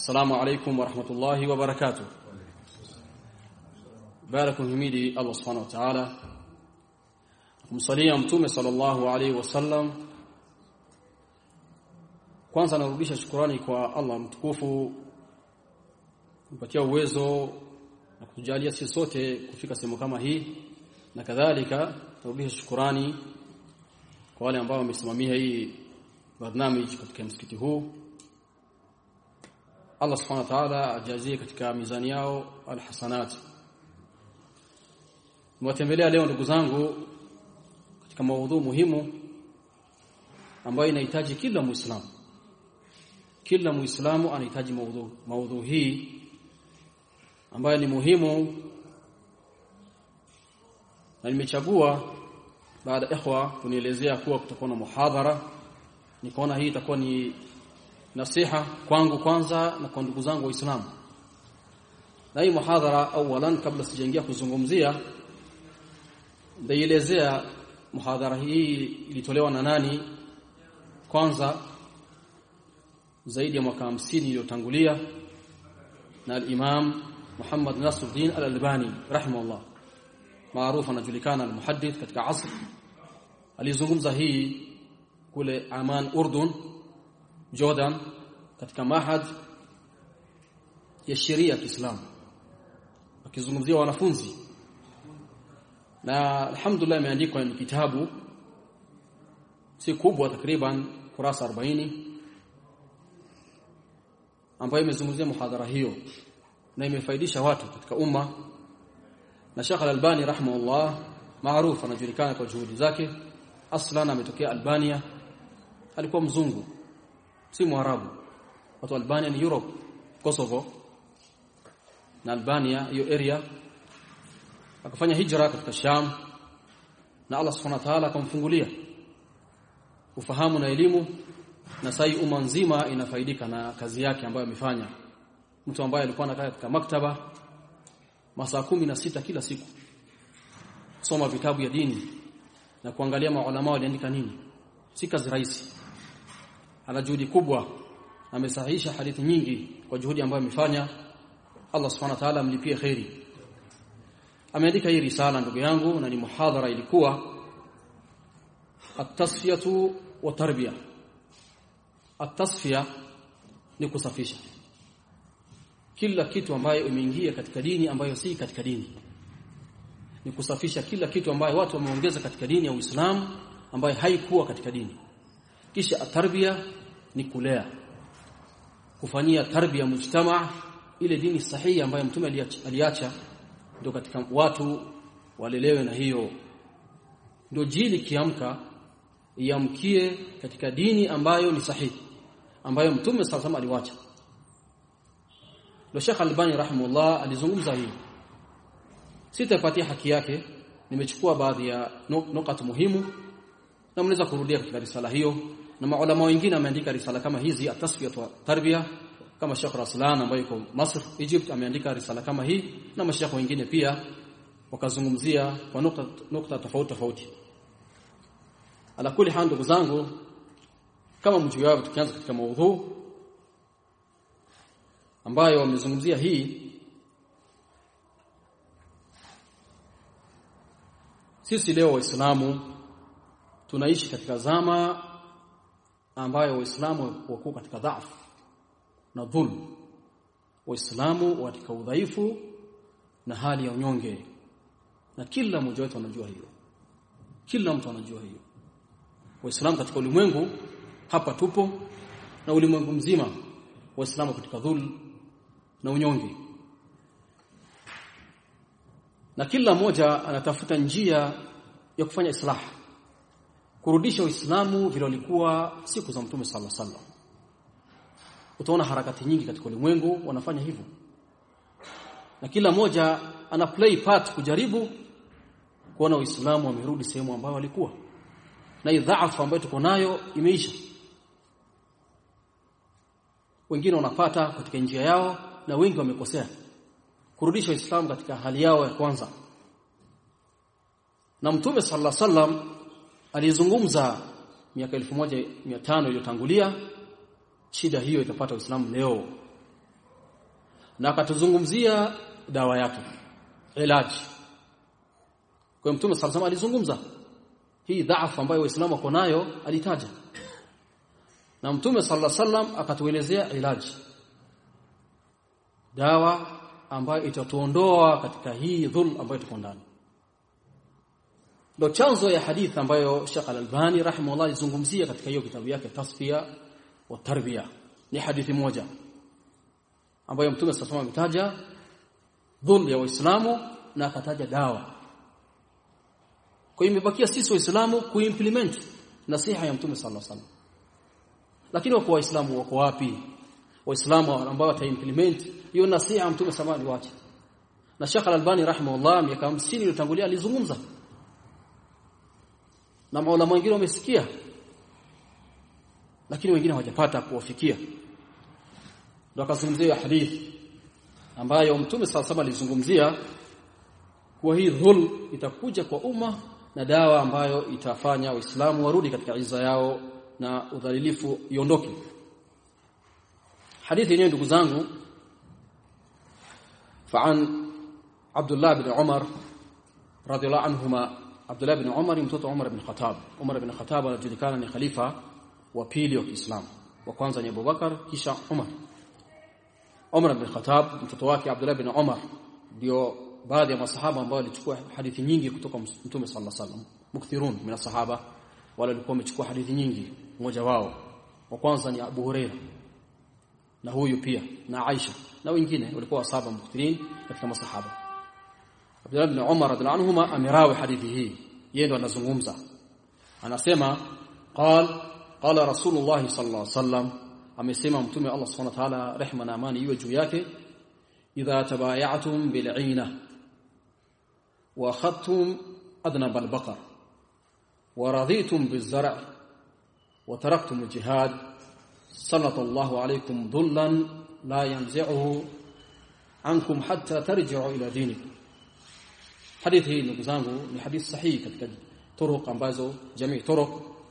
السلام عليكم ورحمة الله وبركاته بارك هميدي الله سبحانه وتعالى kumsalia mtume sallallahu alaihi wasallam kwanza narudisha shukrani kwa Allah mtukufu kupatia uwezo na kutujalia sisi sote kufika sehemu kama hii na kadhalika turudishe shukurani kwa wale ambao wamesimamia hii barnamij katika msikiti huu Allah subhanahu wa ta'ala ajazie katika mizani yao alhasanati. Mwatembelea leo ndugu zangu katika maudhu muhimu ambayo inahitaji kila muislamu. Kila muislamu anahitaji maudhu maudhu hii ambayo ni muhimu na nimechagua baada ya ikhwa kunielezea kuwa kutakuwa na muhadhara. Nikaona hii itakuwa ni nasiha kwangu kwanza na kwa ndugu zangu waislamu. Na hii muhadhara awalan kabla sijaingia kuzungumzia ndaielezea muhadhara hii ilitolewa na nani kwanza zaidi ya mwaka 50 iliyotangulia na al-Imam Muhammad Nasruddin Al-Albani rahimahullah maarufu anajulikana al-muhaddith katika asr. Alizungumza hii kule Aman Urdun Jordan katika mahad ya sheria ya Kiislamu akizungumzia wanafunzi. Na alhamdulillah imeandikwa ni kitabu si kubwa takriban kurasa 40 ambayo imezungumzia muhadhara hiyo na imefaidisha watu katika umma. Na Sheikh Al-Albani rahimahullah maarufu anajulikana kwa juhudi zake. Aslan ametokea Albania alikuwa mzungu si mwarabu. Watu Albania ni Europe Kosovo. Na Albania hiyo area. Akafanya hijra katika Sham. Na Allah subhanahu wa ta'ala akamfungulia. Ufahamu na elimu. Na sai umma nzima inafaidika na kazi yake ambayo amefanya. Mtu ambaye alikuwa anakaa katika maktaba masaa kumi na sita kila siku. Soma vitabu ya dini. Na kuangalia maulama waliandika nini. Si kazi rahisi ana juhudi kubwa. Amesahihisha hadithi nyingi kwa juhudi ambayo amefanya. Allah subhanahu wa ta'ala amlipie khairi ameandika hii risala ndugu yangu na ni muhadhara ilikuwa. At-tasfiyatu wa tarbiya. At-tasfiya ni kusafisha. Kila kitu ambayo imeingia katika dini ambayo si katika dini. Ni kusafisha kila kitu ambayo watu wameongeza katika dini ya Uislamu ambayo haikuwa katika dini. Kisha tarbia ni kulea. Kufanyia tarbia mujtama ile dini sahihi ambayo mtume aliacha ndio katika watu walelewe na hiyo. Ndio jili kiamka iamkie katika dini ambayo ni sahihi ambayo mtume sasa aliwacha. Ndio Sheikh Albani rahimahullah alizungumza hii sitapatia haki yake nimechukua baadhi ya nukta muhimu na mnaweza kurudia katika risala hiyo na maulama wengine ameandika risala kama hizi atasfiyat wa tarbia kama Sheikh Raslan ambaye yuko Masr Egypt ameandika risala kama hii. Na mashekhe wengine pia wakazungumzia kwa nukta, nukta tofauti tofauti. Ala kuli hal ndugu zangu kama mjua tukianza katika maudhu ambayo wamezungumzia hii sisi leo waislamu tunaishi katika zama ambayo waislamu wako katika dhaifu na dhulm. Waislamu katika udhaifu na hali ya unyonge. Na kila mmoja wetu anajua hiyo. Kila mtu anajua hiyo. Waislamu katika ulimwengu hapa tupo na ulimwengu mzima waislamu katika dhulm na unyonge. Na kila mmoja anatafuta njia ya kufanya islah kurudisha uislamu vile walikuwa siku za mtume alaihi wasallam. Utaona harakati nyingi katika ulimwengu wanafanya hivyo. Na kila moja ana play part kujaribu kuona uislamu wamerudi sehemu ambayo walikuwa na idhaafu ambayo tuko nayo imeisha. Wengine wanapata katika njia yao na wengi wamekosea. Kurudisha uislamu katika hali yao ya kwanza. Na mtume sallallahu alaihi wasallam alizungumza miaka 1500 iliyotangulia shida hiyo itapata uislamu leo. Na akatuzungumzia dawa yake ilaji kwa mtume sallallahu alizungumza. Hii dhaifu ambayo waislamu wako nayo alitaja. Na mtume sallallahu alaihi akatuelezea ilaji dawa ambayo itatuondoa katika hii dhul ambayo tuko ndani ndio chanzo ya hadith ambayo Sheikh Al-Albani rahimahullah alizungumzia katika hiyo kitabu yake Tasfiya wa Tarbiya. Ni hadithi moja ambayo Mtume sasa ametaja dhulm ya Waislamu na akataja dawa. Kwa hiyo imebakia sisi Waislamu kuimplement nasiha ya Mtume sallallahu alaihi wasallam. Lakini wako Waislamu wako wapi? Waislamu ambao wataimplement hiyo nasiha ya Mtume sallallahu alaihi wasallam na Sheikh Al-Albani rahimahullah miaka 50 iliyotangulia alizungumza na maulama wengine wamesikia lakini wengine hawajapata kuwafikia. Ndio akazungumzia hadithi ambayo mtume sala saba alizungumzia kuwa hii dhul itakuja kwa umma na dawa ambayo itafanya waislamu warudi katika iza yao na udhalilifu iondoke. Hadithi yenyewe ndugu zangu fa'an Abdullah bin Umar radhiyallahu anhuma عبد الله بن عمر متوت عمر بن الخطاب عمر بن الخطاب اجدكان ني خليفة وثاني في الاسلام وكان زني أبو بكر كيشا عمر. عمر بن الخطاب متوت واكي عبد الله بن عمر. ديو بعض من الصحابه ambao walichukua hadithi nyingi kutoka mtume صلى الله عليه وسلم. مكثرون من الصحابة. walikuwa wamechukua hadithi nyingi mmoja wao wa kwanza ni Abu Hurairah na huyu pia na Aisha na wengine walikuwa saba mukthirin katika masahaba Abdullah ibn Umar radhiallahu anhuma amerawi hadithi. Hii yeye ndo anazungumza. Anasema qal qala rasulullah sallallahu alaihi wasallam. Amesema mtume Allah subhanahu wa ta'ala rehma na amani iwe juu yake idha tabayatum bil'ina wa akhadtum adnab al-baqar wa raditum biz-zar' wa taraktum al-jihad sallallahu alaykum dhullan la yanzi'uhu ankum hatta tarji'u ila dinikum hadithi hii ndugu zangu ni hadithi sahihi katika turuq ambazo jamii turuq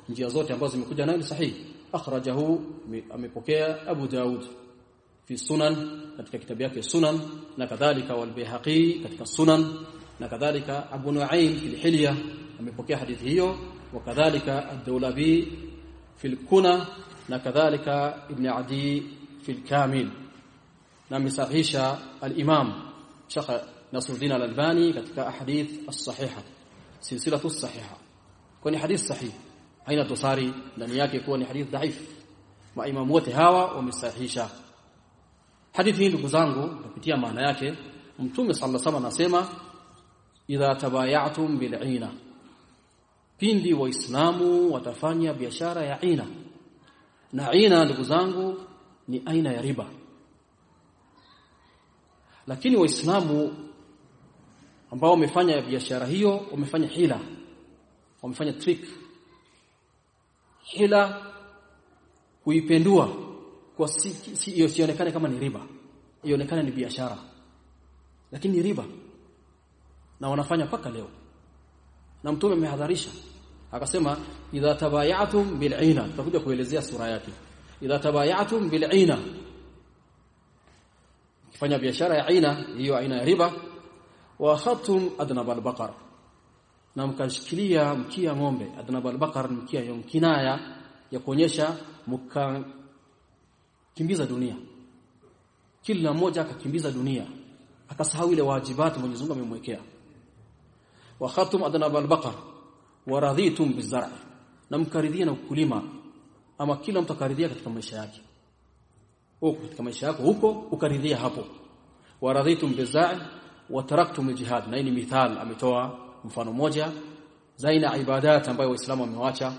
njia zote ambazo zimekuja nayo ni sahihi akhrajahu amepokea Abu Daud fi sunan katika kitabu yake sunan na kadhalika wal Baihaqi katika sunan na kadhalika Abu Nuaim fil Hilya amepokea hadithi hiyo wa kadhalika ad-Dawlabi fil Kuna na kadhalika Ibn Adi fil Kamil na misahisha al-Imam Sheikh نصر الدين الألباني كتك أحاديث الصحيحة سلسلة الصحيحة. كوني حديث صحيح. أين تصاري دنياك كوني حديث ضعيف. ما إمام وتهاوى ومستحيشة حديثي لكزانغو لكتيا معنى يكي ممتومي صلى الله عليه وسلم إذا تبايعتم بالعينة. pindi waislamu watafanya biashara ya aina na aina ndugu zangu ni aina ya riba ambao wamefanya biashara hiyo wamefanya hila wamefanya trick. Hila kuipendua kwa si, si, sionekane kama ni riba. Ionekane ni biashara. Lakini ni riba. Na wanafanya paka leo. Na mtume amehadharisha. Akasema idha tabayatum bil'ina tutakuja kuelezea sura yake. Idha tabayatum bil'ina kifanya biashara ya aina hiyo aina ya riba wa khatum adnab al-baqar. Na mkashikilia mkia ng'ombe. Adnab al-baqar mkia ya kinaya ya kuonyesha mkakimbiza dunia. Kila mmoja akakimbiza dunia. Akasahau ile wajibati Mwenyezi Mungu amemwekea. Wa khatum adnab al-baqar. Wa radhitum bizar' na mkaridhia na ukulima. Ama kila mtu akaridhia katika maisha yake. Huko katika maisha yako huko ukaridhia hapo. Wa radhitum bizar' wa taraktum al-jihad na ni mithal ametoa mfano moja zaina ibadat ambayo waislamu wamewacha.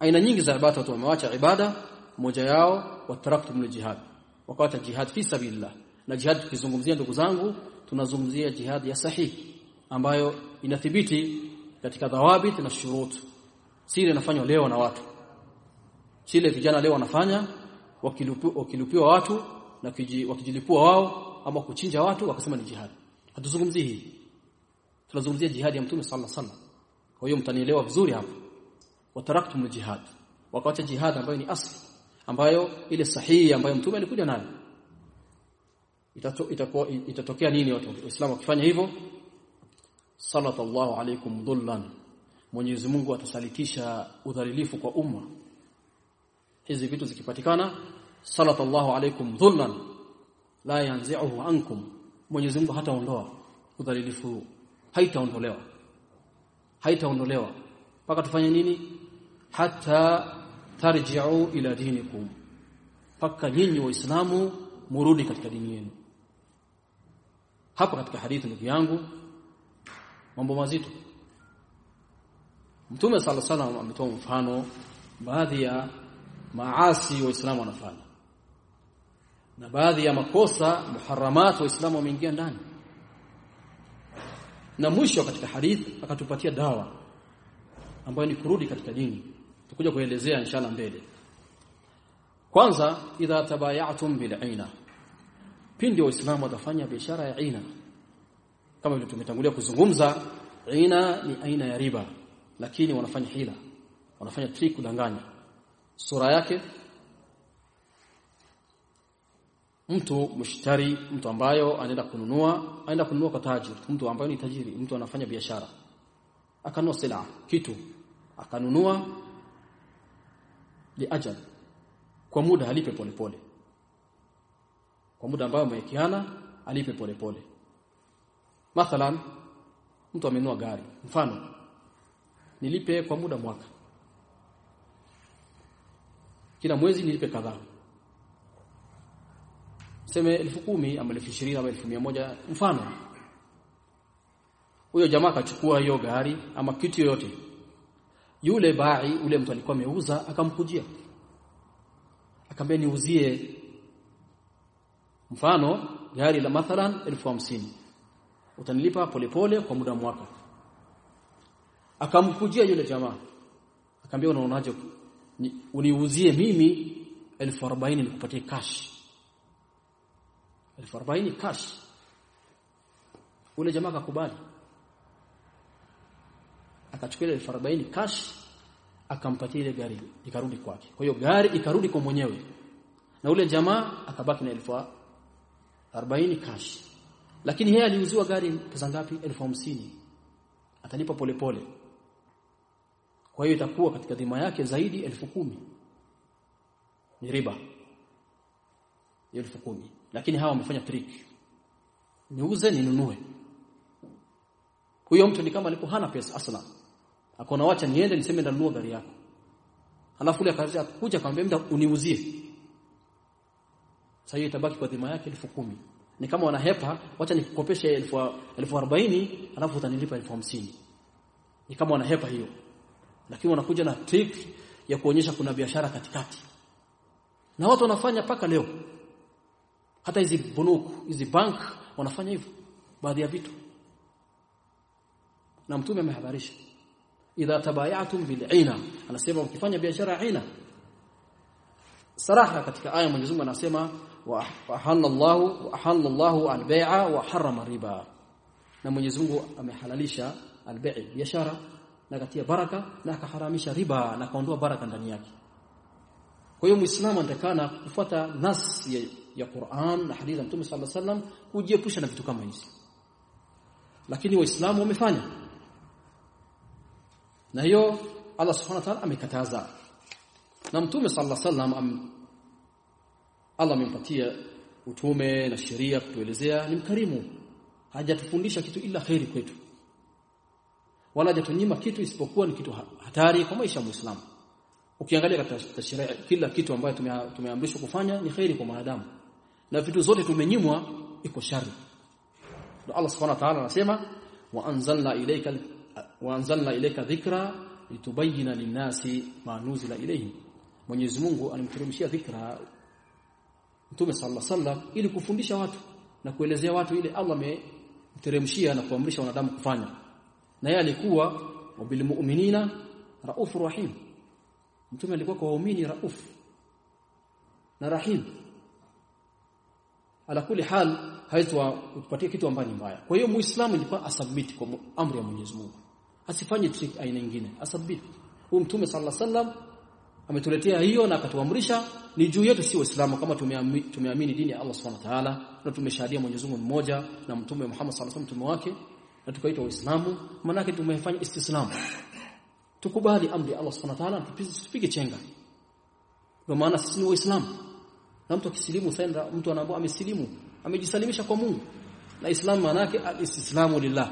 Aina nyingi za ibada watu wamewacha ibada moja yao wa taraktum al-jihad wakati jihad fi sabilillah. Na jihad tukizungumzia ndugu zangu tunazungumzia jihad ya sahihi ambayo inathibiti katika dhawabit na shurut. Sile nafanywa leo na watu. Sile vijana leo wanafanya wakilupiwa watu na wakijilipua wao ama kuchinja watu wakasema ni jihad hatuzungumzii hii. Tunazungumzia jihad ya mtume sallallahu alaihi wasallam. Kwa hiyo mtanielewa vizuri hapo wataraktum jihad. Wakaacha jihad ambayo ni asli ambayo ile sahihi ambayo mtume alikuja nayo. Itakuwa itatokea nini watu waislamu wakifanya hivyo? Sallallahu alaykum dhullan. Mwenyezi Mungu atasalitisha udhalilifu kwa umma. Hizi vitu zikipatikana sallallahu alaykum dhullan la yanzi'uhu ankum Mwenyezi Mungu hataondoa udhalilifu haitaondolewa. Haitaondolewa. Paka tufanye nini? Hata tarji'u ila dinikum. Paka nyinyi waislamu murudi katika dini yenu. Hapa katika hadithi ndugu yangu mambo mazito. Mtume sala salam ametoa mfano baadhi ya maasi waislamu wanafanya na baadhi ya makosa muharamat waislamu wameingia ndani. Na mwisho katika hadith akatupatia dawa ambayo ni kurudi katika dini. Tukuja kuelezea inshallah mbele. Kwanza idha tabayatum bil aina. Pindi waislamu watafanya biashara ya aina. Kama vile tumetangulia kuzungumza aina ni aina ya riba lakini wanafanya hila. Wanafanya trick kudanganya. Sura yake mtu mshtari mtu ambayo anaenda kununua anaenda kununua kwa tajiri. Mtu ambaye ni tajiri mtu anafanya biashara. Akanunua silaha kitu. Akanunua liajal kwa muda alipe polepole pole. kwa muda ambao amewekeana alipe polepole pole. mathalan mtu amenua gari. Mfano nilipe kwa muda mwaka. Kila mwezi nilipe kadhaa seme elfu kumi ama elfu ishirini ama elfu mia moja mfano. Huyo jamaa akachukua hiyo gari ama kitu yoyote. Yule bai ule mtu alikuwa ameuza akamkujia. Akamwambia niuzie. Mfano gari la mathalan elfu hamsini. Utanilipa polepole kwa muda mwaka akamkujia yule jamaa. Akamwambia unaonaje? Uniuzie mimi elfu arobaini nikupatie cash elfu arobaini cash. Ule jamaa akakubali. Akachukua ile elfu arobaini cash akampatia ile gari ikarudi kwake. Kwa hiyo gari ikarudi kwa mwenyewe. Na ule jamaa akabaki na elfu arobaini cash. Lakini yeye aliuziwa gari pesa ngapi? elfu hamsini. Atalipa polepole kwa hiyo itakuwa katika dhima yake zaidi elfu kumi. Ni riba. Elfu kumi lakini hawa wamefanya trick. Niuze ninunue. Huyo mtu ni kama alikuwa hana pesa asla. Akona wacha niende niseme ndanunua gari yako. Alafu ile akaja kuja akamwambia mtu uniuzie. Sasa hiyo itabaki kwa dhima yake elfu kumi. Ni kama wanahepa wacha nikukopeshe elfu elfu arobaini alafu utanilipa elfu hamsini. Ni kama wanahepa hiyo. Lakini wanakuja na trick ya kuonyesha kuna biashara katikati. Na watu wanafanya paka leo hata hizi bunuku hizi bank wanafanya hivyo baadhi ya vitu. Na mtume amehabarisha idha tabayatum bil'ina anasema ukifanya biashara aina saraha katika aya Mwenyezi Mungu anasema wa ahallallahu wa ahallallahu al-bai'a wa harrama riba. Na Mwenyezi Mungu amehalalisha al-bai' biashara na katia baraka na akaharamisha riba na kaondoa baraka ndani yake. Kwa hiyo muislamu anatakana kufuata nas ya, ya Qur'an na hadithi ya Mtume صلى الله عليه وسلم kujiepusha na vitu kama hizi. Lakini waislamu wamefanya. Na hiyo Allah subhanahu wa ta'ala amekataza. Na Mtume صلى الله عليه am, Allah amempatia utume na sheria kutuelezea ni mkarimu. Hajatufundisha kitu ila khairi kwetu. Wala hajatunyima kitu isipokuwa ni kitu hatari kwa maisha ya Muislamu. Ukiangalia katika sheria kila kitu ambayo tumeamrishwa kufanya ni khairi kwa mwanadamu na vitu zote tumenyimwa iko shari. Ndio Allah subhanahu wa ta'ala anasema wa anzalna ilayka wa anzalna ilayka dhikra litubayyana lin-nasi ma nuzila ilayhim. Mwenyezi Mungu alimteremshia dhikra Mtume sallallahu wasallam ili kufundisha watu na kuelezea watu ile Allah amemteremshia na kuamrisha wanadamu kufanya. Na yeye alikuwa wabil mu'minina raufur rahim. Mtume alikuwa kwa waumini rauf na rahim ala kuli hal haitwa kupatia kitu ambacho mbaya. Kwa hiyo muislamu ilikuwa asubmit kwa amri ya Mwenyezi Mungu. Asifanye trick aina nyingine asubmit. Huyu mtume sallallahu alaihi wasallam ametuletea hiyo na akatuamrisha ni juu yetu si waislamu kama tumeamini, tumeamini dini ya Allah subhanahu wa ta'ala na tumeshahadia Mwenyezi Mungu mmoja na mtume Muhammad sallallahu alaihi wasallam mtume wake na tukaitwa waislamu maana yake tumefanya istislamu tukubali amri ya Allah subhanahu wa ta'ala tupige chenga. Kwa maana sisi ni waislamu na mtu akisilimu sasa mtu anaambiwa amesilimu amejisalimisha kwa Mungu na Islam maana yake al-istislamu lillah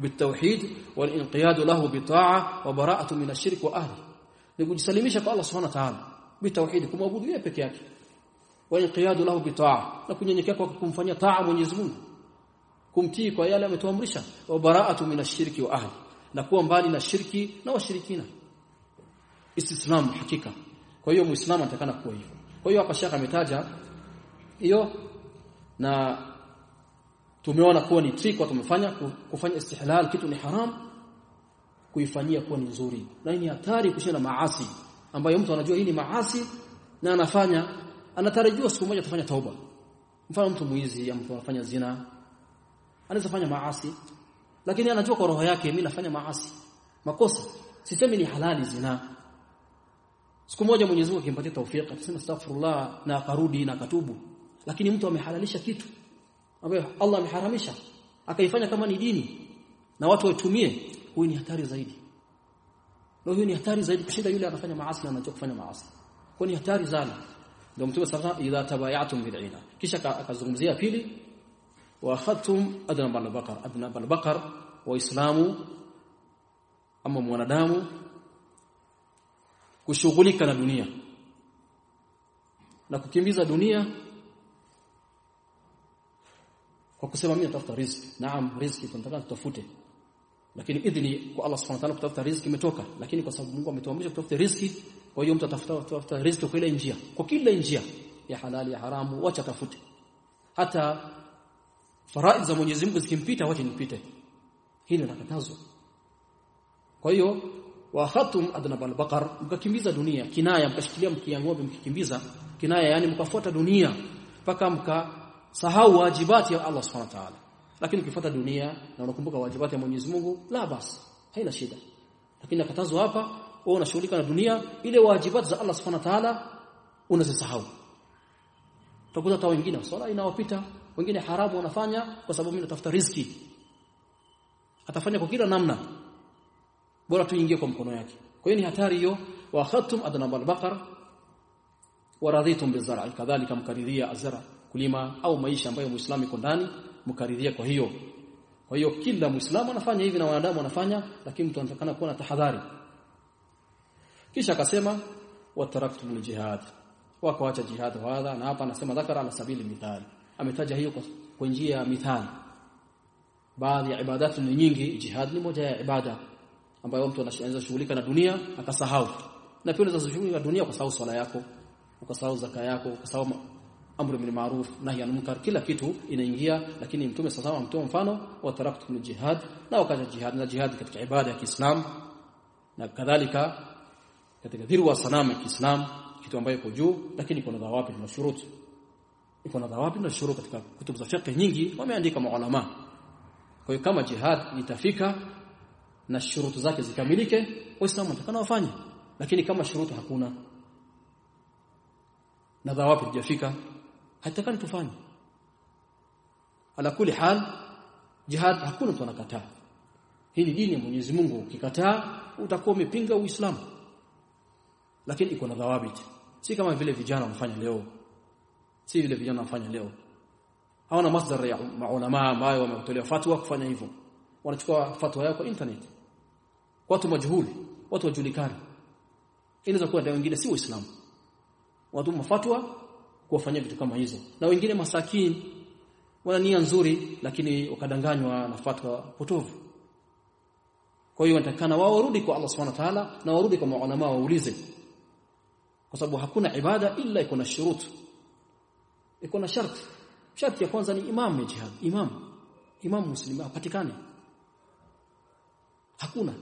بالتوحيد والانقياد له بطاعه وبراءه من الشرك واهله ni kujisalimisha kwa Allah subhanahu wa ta'ala bitauhid kumwabudu yeye peke yake wa inqiyadu lahu bitaa na kunyenyekea kwa kumfanyia taa Mwenyezi Mungu kumtii kwa yale ametuamrisha wa bara'atu minashirki wa ahli na kuwa mbali na shirki na washirikina istislam hakika kwa hiyo muislamu anatakana kuwa hivyo kwa hiyo hapa shaka ametaja hiyo na tumeona kuwa ni trick watu wamefanya kufanya istihlal kitu ni haram kuifanyia kuwa ni nzuri. Na ni hatari kushinda maasi ambayo mtu anajua hii ni maasi na anafanya anatarajiwa siku moja atafanya tauba. Mfano mtu muizi mtu anafanya zina anaweza fanya maasi lakini anajua kwa roho yake mimi nafanya maasi. Makosa. Sisemi ni halali zina siku moja Mwenyezi Mungu akimpatia taufiki atasema astaghfirullah na akarudi na katubu lakini mtu amehalalisha kitu ambaye Allah ameharamisha akaifanya kama ni dini na watu waitumie huyu ni hatari zaidi. Na huyu ni hatari zaidi kushinda yule anafanya maasi na anachokufanya maasi. Kwa ni hatari sana. Ndio mtume sasa idha tabayatum bil'ina kisha akazungumzia pili wa khatum adna bal baqar adna bal baqar waislamu ama mwanadamu kushughulika na dunia. Na kukimbiza dunia kwa kusema mimi natafuta riziki. Naam riziki tunataka tutafute. Lakini idhini kwa Allah Subhanahu wa ta'ala kutafuta riziki imetoka. Lakini kwa sababu Mungu ametuamrisha kutafuta riziki kwa hiyo mtu atafuta kutafuta riziki kwa ile njia. Kwa kila njia ya halali ya haramu wacha tafute hata faraid za Mwenyezi Mungu zikimpita wacha nipite. Hili nakatazwa kwa hiyo wa khatum adnab al-baqar mkakimbiza dunia. Kinaya mkashikilia mkia ng'ombe mkikimbiza. Kinaya yani mkafuata dunia mpaka mkasahau wajibati ya Allah Subhanahu wa ta'ala. Lakini ukifuata dunia na unakumbuka wajibati ya Mwenyezi Mungu la basi haina shida. Lakini nakatazwa hapa wewe unashughulika na dunia ile wajibati za Allah Subhanahu wa ta'ala unazisahau. Utakuta hata wengine swala inawapita wengine haramu wanafanya kwa sababu mimi natafuta riziki. Atafanya kwa kila namna bora tuingie kwa mkono yake. Kwa hiyo ni hatari hiyo. Wa khatum adnab al-baqar wa radhitum bizara kadhalika mkaridhia azra kulima au maisha ambayo muislamu iko ndani mkaridhia kwa hiyo. Kwa hiyo kila muislamu anafanya hivi na wanadamu wanafanya lakini mtu anatakana kuwa na tahadhari. Kisha akasema wataraktum jihad wakaacha jihad hadha na hapa anasema dhakara ala sabili mithali. Ametaja hiyo kwa njia ya mithali. Baadhi ya ibadatu ni nyingi jihad ni moja ya ibada ambayo mtu anaweza shughulika na dunia akasahau. Na pia unaweza shughulika na dunia ukasahau swala yako ukasahau zaka yako ukasahau amru bil ma'ruf nahi anil munkar kila kitu inaingia. Lakini mtume sasa amtoa mfano wa taraktum jihad na wakaja jihad na jihad katika ibada ya Kiislam na kadhalika katika dhirwa sanamu ya Kiislam kitu ambayo iko juu lakini kuna dhawabi na shuruti iko na dhawabi na shuruti katika kutubu za fiqh nyingi wameandika maulama. Kwa hiyo kama jihad itafika na shurutu zake zikamilike waislamu watakana wafanye. Lakini kama shurutu hakuna na dhawabi hajafika haitakani tufanye. Ala kuli hal jihad hakuna mtu anakataa. Hii ni dini ya Mwenyezi Mungu ukikataa utakuwa umepinga Uislamu. Lakini iko na dhawabit si kama vile vijana wanafanya leo. Si vile vijana wanafanya leo. Hawana masdar ya maulama ambayo wametolea fatwa kufanya hivyo wanachukua fatwa yao kwa internet. Watu majhuli watu wajulikani. Inaweza kuwa ndio wengine si waislamu. Watu mafatwa kuwafanyia vitu kama hizo. Na wengine masakini wana nia nzuri lakini wakadanganywa na fatwa potovu. Kwa hiyo wanatakana wao warudi kwa Allah Subhanahu wa ta'ala na warudi kwa maulama waulize. Kwa sababu hakuna ibada ila iko na shurutu iko na sharti sharti ya kwanza ni imam ya jihad. Imam. Imam muslim apatikane hakuna.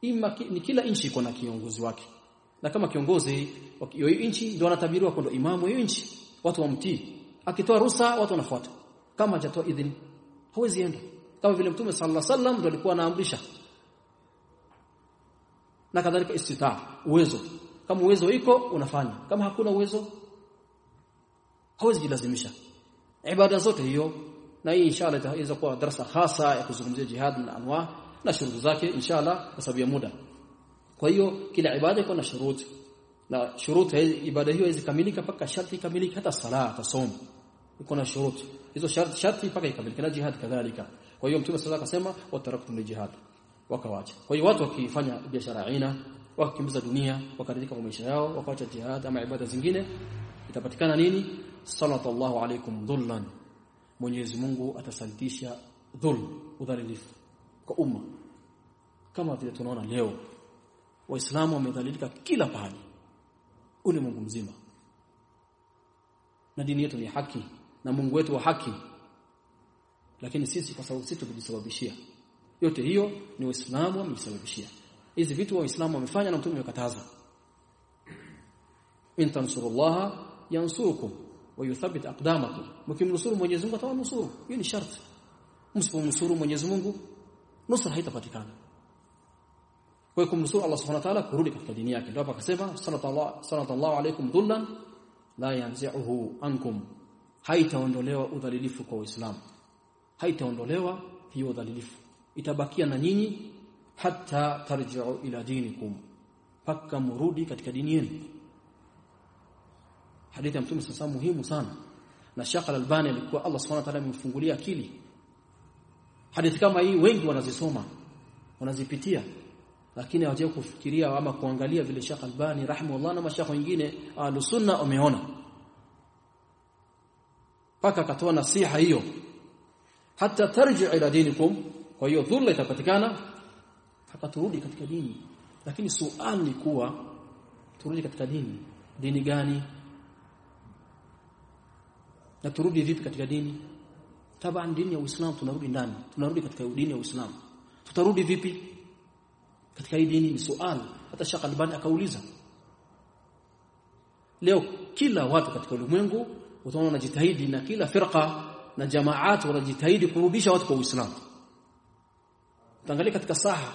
Ima ni kila nchi iko na kiongozi wake. Na kama kiongozi hiyo nchi ndio anatabiriwa kwa imamu hiyo nchi watu wamtii. Akitoa ruhusa watu wanafuata. Kama hajatoa idhini hawezi enda. Kama vile mtume sallallahu alaihi wasallam ndio alikuwa anaamrisha. Na kadhalika istitaa uwezo. Kama uwezo iko unafanya. Kama hakuna uwezo hawezi jilazimisha. Ibada zote hiyo. Na hii inshallah itaweza kuwa darasa hasa ya kuzungumzia jihad na anwa na shuruti zake inshallah kwa sababu ya muda. Kwa hiyo kila ibada iko na shuruti na shuruti ibada hiyo izikamilika paka sharti ikamilike hata sala hata somo iko na shuruti hizo sharti sharti paka ikamilike na jihad kadhalika. Kwa hiyo mtume sallallahu akasema wataraktum li jihad. Wakawaacha. Kwa hiyo watu wakifanya biashara aina wakimbiza dunia wakaridhika kwa maisha yao wakaacha jihad ama ibada zingine itapatikana nini? Sallallahu alaykum dhullan. Mwenyezi Mungu atasalitisha dhul udhalilifu kwa umma. Kama vile tunaona leo waislamu wamedhalilika kila pahali mungu mzima. Na dini yetu ni haki na Mungu wetu wa haki. Lakini sisi kwa sababu sisi tumejisababishia. Yote hiyo ni waislamu wamejisababishia. Hizi vitu waislamu wamefanya na mtume amekataza. In tansurullaha yansurukum wa yuthabbit aqdamakum. Mkimnusuru Mwenyezi Mungu atawanusuru. Hiyo ni sharti. Msipomnusuru Mwenyezi Mungu nusra haitapatikana kwa hiyo kumnusuru Allah Subhanahu wa ta'ala kurudi katika dini yake ndio hapa akasema sallallahu alaykum dhullan la yanzi'uhu ankum haitaondolewa udhalilifu kwa Uislamu haitaondolewa hiyo udhalilifu itabakia na nyinyi hata tarji'u ila dinikum paka murudi katika dini yenu hadithi ya mtume sasa muhimu sana na Sheikh Al-Albani alikuwa Allah Subhanahu wa ta'ala amemfungulia akili hadithi kama hii wengi wanazisoma wanazipitia lakini hawaje kufikiria ama kuangalia vile Sheikh Albani rahimahullah na mashaka wengine alusunna wameona. Paka akatoa nasiha hiyo hata tarji ila dinikum kwa hiyo dhulla itapatikana hata turudi katika dini. Lakini suali ni kuwa turudi katika dini dini gani? Na turudi vipi katika dini taban dini ya Uislamu tunarudi ndani. Tunarudi katika dini ya Uislamu. Tutarudi vipi? Katika hii dini ni swali hata Sheikh Albani akauliza. Leo kila watu katika ulimwengu utaona wanajitahidi na kila firqa na jamaat wanajitahidi kurudisha watu kwa Uislamu. Utaangalia katika saha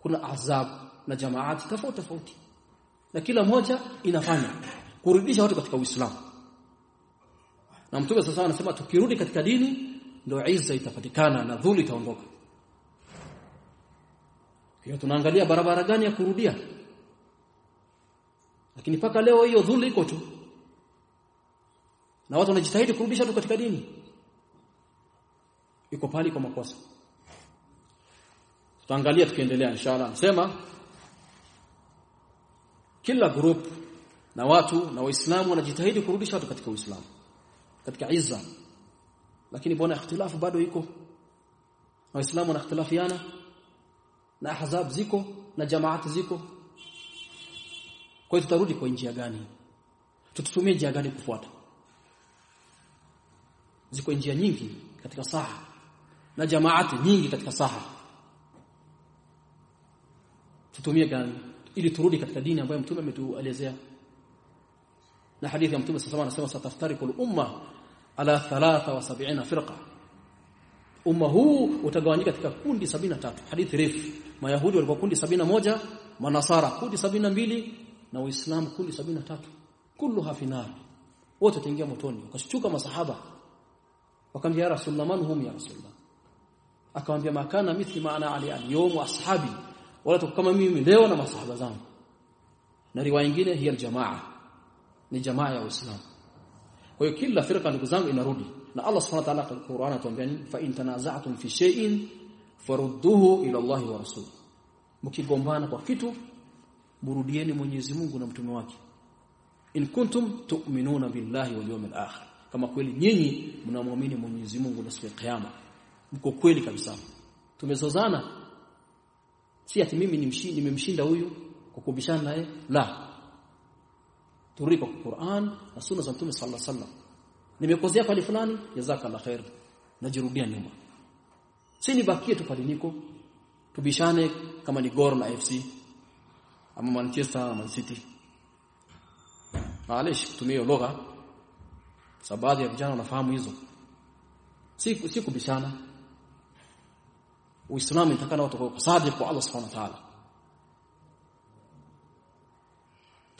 kuna azab na jamaat tofauti tofauti. Na kila moja inafanya kurudisha watu katika Uislamu na mtume sasa anasema tukirudi katika dini ndio iza itapatikana na dhuli itaondoka. Hiyo tunaangalia barabara gani ya kurudia. Lakini paka leo hiyo dhuli iko tu. Na watu wanajitahidi kurudisha tu katika dini. Iko pali kwa makosa. Tutaangalia tukiendelea inshallah. Anasema kila group na watu na waislamu wanajitahidi kurudisha watu katika uislamu katika izza. Lakini bwana ikhtilafu bado iko? Waislamu wana ikhtilafiana na ahzab ziko na jamaati ziko. Kwa hiyo tutarudi kwa njia gani? Tututumie njia gani kufuata? Ziko njia nyingi katika saha na jamaati nyingi katika saha. Tutumie gani? Ili turudi katika dini ambayo mtume ametuelezea na hadithi ya mtume sallallahu alayhi wasallam anasema sataftariku al-umma ala 73 firqa. Umma huu utagawanyika katika kundi 73 hadithi refu. Mayahudi walikuwa kundi 71 manasara kundi 72 na waislamu kundi 73 kullu hafinar wote wataingia motoni. Wakashuka masahaba. Wakamwambia rasulullah man hum ya rasulullah? Akamwambia makana mithli maana ali al-yawm ashabi. Wala kama mimi leo na masahaba zangu. Na riwaya nyingine hiya aljamaa ni jamaa ya uislamu. Kwa hiyo kila firqa ndugu zangu inarudi. Na Allah subhanahu wa ta'ala kwa Qur'an atuambia nini? Fa in tanaza'tum fi shay'in farudduhu ila Allah wa rasul mkigombana kwa kitu burudieni Mwenyezi Mungu na mtume wake. In kuntum tu'minuna billahi wal yawmil akhir. Kama kweli nyinyi mnamwamini Mwenyezi Mungu na siku ya kiyama. Mko kweli kabisa. Tumezozana. Si ati mimi nimemshinda huyu kwa kubishana naye? La turudi kwa Qur'an na sunna za Mtume sallallahu alaihi wasallam. Nimekozea pale fulani jazakallah khair najirudia nyuma. Si nibakie tu pale niko. Tubishane kama ni Gor na FC ama Manchester na Man City. Maalish kutumia lugha. Sababu ya vijana wanafahamu hizo. Si si kubishana. Uislamu itakana watu kwa sadiq kwa Allah Subhanahu wa ta'ala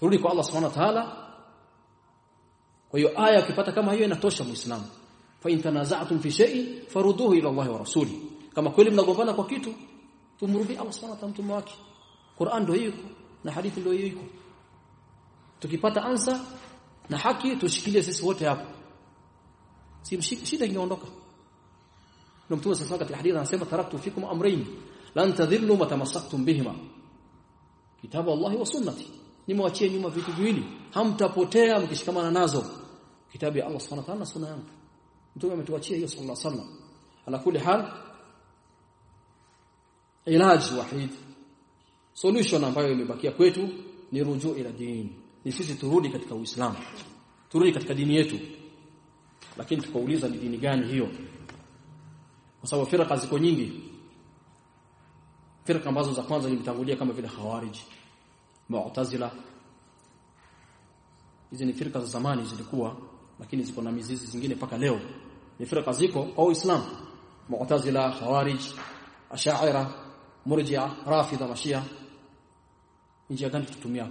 turudi kwa Allah Subhanahu wa ta'ala. Kwa hiyo aya ukipata kama hiyo inatosha muislamu. Fa in fi shay'in farudduhu ila Allah wa rasuli. Kama kweli mnagombana kwa kitu tumrudi Allah Subhanahu wa ta'ala mtume wake. Qur'an ndio hiyo na hadithi ndio hiyo tukipata ansa na haki tushikilie sisi wote hapo. Si shida ingeondoka. Ndio mtume sasa katika hadithi anasema taraktu fikum amrayn lan tadhillu matamassaktum bihima. Kitabu Allah wa sunnati nimewachia nyuma vitu viwili. Hamtapotea mkishikamana nazo. Kitabu ya Allah subhanahu wa ta'ala sunna yangu. Mtume ametuachia hiyo sallallahu alaihi wasallam ala kulli hal ilaj wahid. Solution ambayo imebakia kwetu ni rujuu ila dini. Ni sisi turudi katika uislamu. Turudi katika dini yetu. Lakini tukauliza ni dini gani hiyo? Kwa sababu firqa ziko nyingi. Firqa ambazo za kwanza nilitangulia kama vile khawarij mu'tazila. Hizi ni firqa za zamani zilikuwa lakini ziko na mizizi zingine paka leo. Ni firqa ziko kwa uislamu. Mu'tazila khawarij ash'ariyah murji'a rafidha mashia. Njia gani tutumia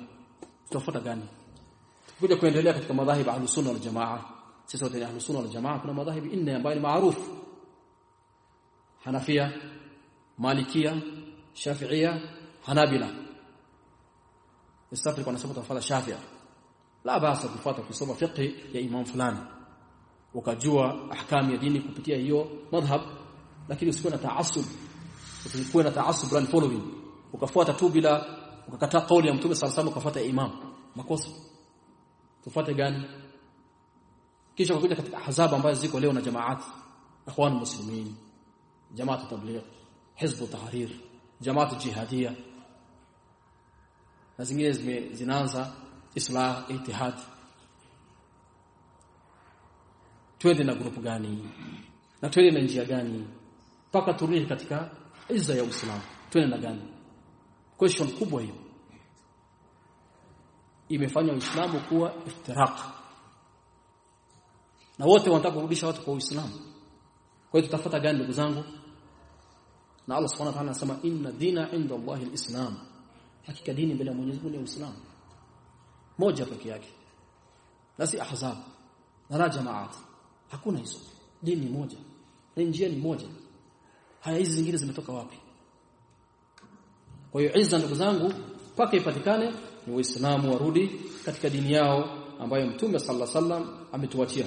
tutafuta gani? Kuja kuendelea katika madhahib ahlus sunna wal jamaa. Sisi wote ahlus sunna wal jamaa kuna madhahib nne ambayo ni maarufu. Hanafia Malikia Shafi'ia Hanabila Istafri kwa nasema tafadhali Shafi'a la basa kufuata kusoma fiqh ya imam fulani ukajua ahkamu ya dini kupitia hiyo madhhab lakini usikuwe na taassub usikuwe na taassub run following ukafuata tu bila ukakataa kauli ya mtume sallallahu alayhi ukafuata imam makosa tufuate gani kisha kukuja katika ahzab ambazo ziko leo na jamaat ikhwan muslimin jamaat tabligh hizb tahrir jamaat jihadia na zingine zinaanza islah itihad twende na grupu gani? Na twende na njia gani? Mpaka turudi katika izza ya Uislamu. Twende na gani? Question kubwa hiyo. Imefanya Uislamu kuwa iftiraq. Na wote wanataka kurudisha watu kwa Uislamu. Kwa hiyo tutafuta gani ndugu zangu? Na Allah Subhanahu wa ta'ala anasema inna dina inda Allahi alislam hakika dini mbele ya Mwenyezi Mungu ni Uislamu. Moja peke yake. Nasi ahzab na jamaat hakuna hizo. Dini moja. Na njia ni moja. Haya hizi zingine zimetoka wapi? Kwa hiyo izza ndugu zangu mpaka ipatikane ni waislamu warudi katika dini yao ambayo mtume sallallahu wasallam ametuachia.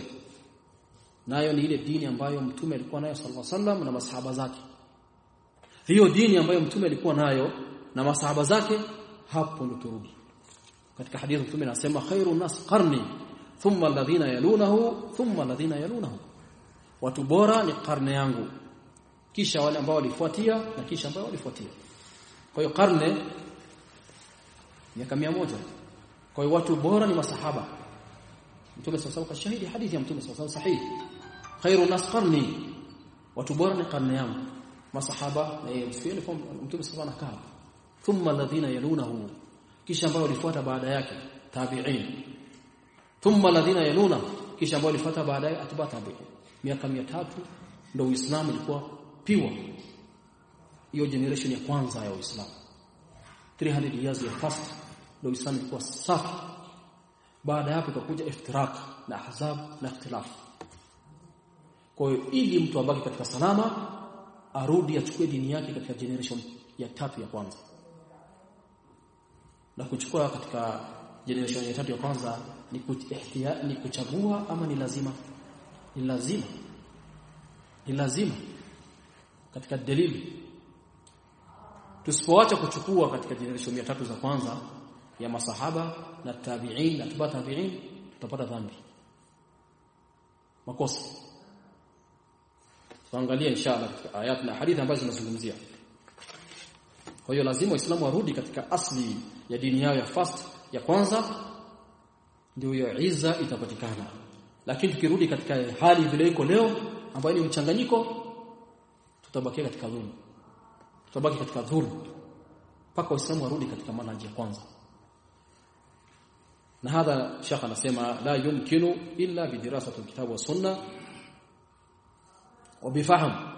Nayo ni ile dini ambayo mtume alikuwa nayo sallallahu wasallam na masahaba zake. Hiyo dini ambayo mtume alikuwa nayo na masahaba zake hapo ndo turudi katika hadithi mtume anasema khairu nas qarni thumma alladhina yalunahu thumma alladhina yalunahu watu bora ni karne yangu kisha wale ambao walifuatia na kisha ambao walifuatia kwa hiyo karne miaka moja kwa hiyo watu bora ni masahaba mtume sallallahu alayhi shahidi hadithi ya mtume sallallahu alayhi sahihi khairu nas qarni watu bora ni karne yangu masahaba na yeye msifieni mtume sallallahu alayhi wasallam thumma alladhina yalunahu. Kisha ambao walifuata baada yake tabi'in. Thumma alladhina yaluna kisha ambao walifuata baadaye atba tabi'in. Miaka 300 ndio Uislamu ulikuwa piwa hiyo generation ya kwanza ya Uislamu. 300 years ya first ndio Uislamu ulikuwa safi. Baada ya hapo ikakuja iftirak na ahzab na ikhtilaf. Kwa hiyo ili mtu abaki katika salama arudi achukue dini yake katika generation ya tatu ya kwanza na kuchukua katika generation ya tatu ya kwanza ni kuihtia, ni kuchagua ama ni lazima? Ni lazima. Ni lazima katika dalili. Tusipoacha kuchukua katika generation ya tatu za kwanza ya masahaba na tabi'in na tuba tabi'in tutapata dhambi. Makosa. Tuangalie inshallah katika ayat na hadithi ambazo zinazungumzia. Kwa hiyo lazima waislamu arudi katika asli ya dini yao ya first ya kwanza ndio hiyo iza itapatikana. Lakini tukirudi katika hali vile iko leo ambayo ni mchanganyiko tutabakia katika dhulma tutabaki katika dhulma mpaka waislamu warudi katika manhaji ya kwanza. Na hadha shekha anasema la yumkinu illa bidirasati alkitabu wa sunna wa bifahamu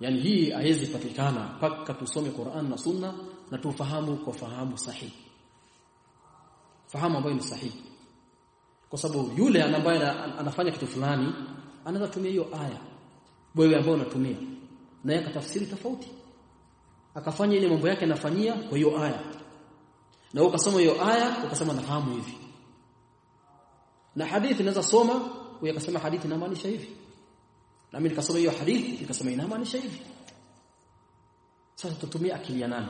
yani hii haiwezi patikana mpaka tusome Qur'an na Sunna na tufahamu kwa fahamu sahihi fahamu ambayo ni sahihi. Kwa sababu yule ambaye anafanya kitu fulani anaweza tumia hiyo aya. Wewe ambao unatumia. Na yeye akatafsiri tofauti. Akafanya ile mambo yake anafanyia kwa hiyo aya. Na ukasoma hiyo aya ukasema nafahamu hivi. Na hadithi naweza soma wewe akasema hadithi inamaanisha hivi. Na mimi nikasoma hiyo hadithi nikasema inamaanisha hivi. Sasa tutumie akili ya nani?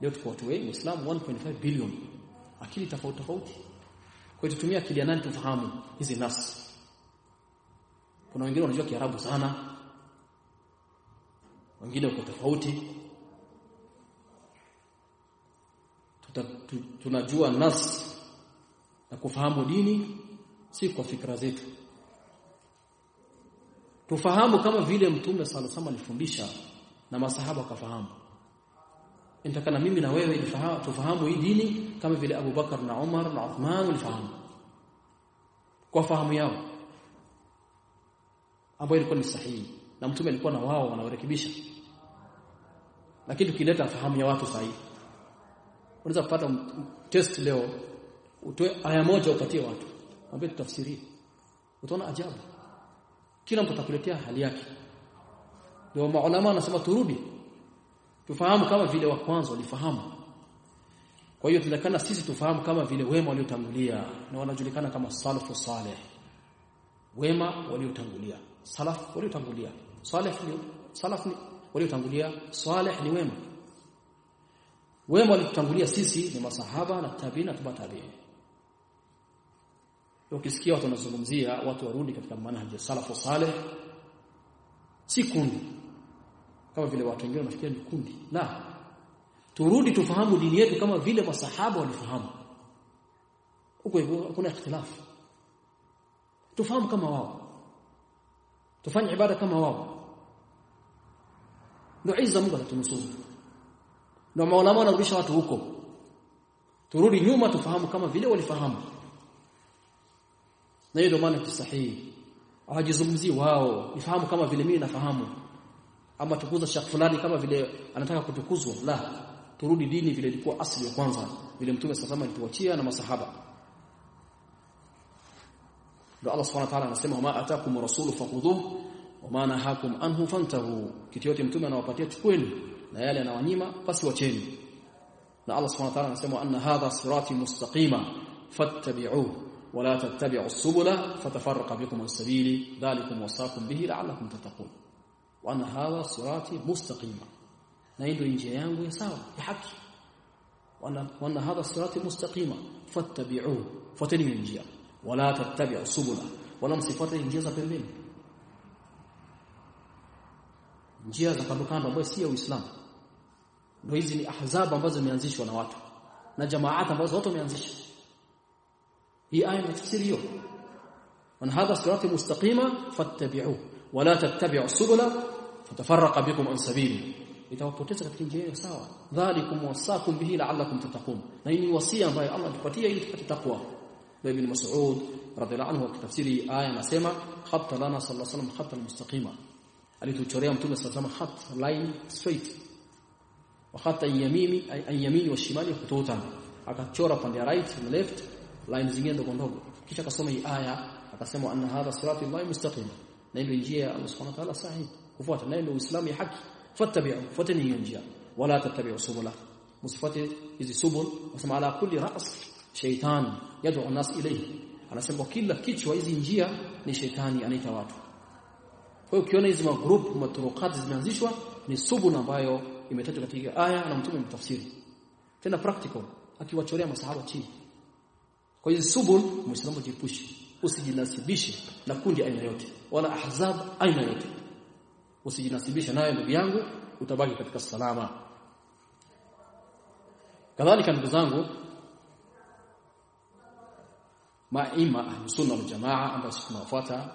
Leo tuko watu wengi Uislamu 1.5 billion akili tofauti tofauti. Kwa hiyo tutumie akili ya nani tufahamu hizi nafsi. Kuna wengine wanajua Kiarabu sana. Wengine wako tofauti. Tunajua nas na kufahamu dini si kwa fikra zetu. Tufahamu kama vile mtume sana sana alifundisha na masahaba wakafahamu nitakana mimi na wewe tufahamu hii dini kama vile Abu Bakar na Umar na Uthman walifahamu. Kwa fahamu yao. Ambayo ilikuwa ni sahihi. Na mtume alikuwa na wao wanaorekebisha. Lakini tukileta fahamu ya watu sahihi. Unaweza kupata test leo utoe aya moja upatie watu. Ambaye tutafsirie. Utaona ajabu. Kila mtu atakuletea hali yake. Ndio maulama anasema turudi tufahamu kama vile wa kwanza walifahamu. Kwa hiyo tunatakana sisi tufahamu kama vile wema waliotangulia na wanajulikana kama salafu saleh. Wema waliotangulia. Salaf waliotangulia. Saleh ni salaf ni waliotangulia. Saleh ni wema. Wema waliotangulia sisi ni masahaba na tabiina na tabiina ukisikia watu wanazungumzia watu warudi katika manhaji salafu saleh si kundi kama vile watu wengine wanafikiria ni kundi. La turudi tufahamu dini yetu kama vile masahaba walifahamu. Huko kuna ikhtilafu. Tufahamu kama wao. Tufanye ibada kama wao. Ndio izza Mungu anatunusuru. Ndio maulama wanarudisha watu huko. Turudi nyuma tufahamu kama vile walifahamu. Na hiyo ndio maana sahihi. Hawajizungumzii wao. Ifahamu kama vile mimi nafahamu ama tukuza shak fulani kama vile anataka kutukuzwa la turudi dini vile ilikuwa asili ya kwanza vile mtume sallallahu alituachia na masahaba ndio Allah subhanahu wa ta'ala anasema ma atakum rasulu fakudhuhu wama nahakum anhu fantahu kitu yote mtume anawapatia chukweni na yale anawanyima basi wacheni na Allah subhanahu wa ta'ala anasema anna hadha sirati mustaqima fattabi'uhu ولا تتبعوا السبل فتفرق بكم عن سبيلي ذلكم وصاكم به لعلكم وأن هذا صراطي مستقيما نايدو إنجي يانغو يساوى يحكي وأن, وأن هذا صراطي مستقيما فاتبعوه. فتنين إنجي ولا تتبع سبلا. ولم صفات إنجي زبنين إنجي زبنو كان ربو سيئو إسلام نويزي أحزاب أمبازو ميانزيش ونواتو. نجماعات أمبازو أتو ميانزيش هي آية متفسيريو وأن هذا صراطي مستقيما فاتبعوه. ولا تتبعوا السبل fatafarraqa bikum an sabili itawapoteza katika njia hiyo sawa dhalikum wasakum bihi la'allakum tattaqun na hii ni wasia ambayo Allah atupatia ili tupate takwa Ibn Mas'ud radhiallahu anhu akitafsiri aya anasema khatta lana sallallahu alayhi wasallam khatta almustaqima alituchorea mtume sallallahu alayhi wasallam khat line straight wa khatta yamini ay yamini wa shimali khututan akachora pande ya right na left line zingine ndogo ndogo kisha akasoma hii aya akasema anna hadha sirati llahi mustaqima na ile njia ya Allah subhanahu wa ta'ala sahihi kufuata na ndio uislamu ya haki fattabi'u fuateni hiyo njia wala tattabi'u subula msifate hizi subul wasema ala kulli ra's shaytan yad'u an-nas ilayhi anasema kila kichwa hizi njia ni shetani anaita watu kwa hiyo ukiona hizi magroup maturukati zimeanzishwa ni subul ambayo imetajwa katika aya na mtume mtafsiri tena practical akiwachorea masahaba chini kwa hiyo subul muislamu jipushi usijinasibishe na kundi aina yote wala ahzab aina yote usijinasibisha nayo ndugu yangu utabaki katika salama. Kadhalika ndugu zangu maima wal jamaa ambao sisi tunawafuata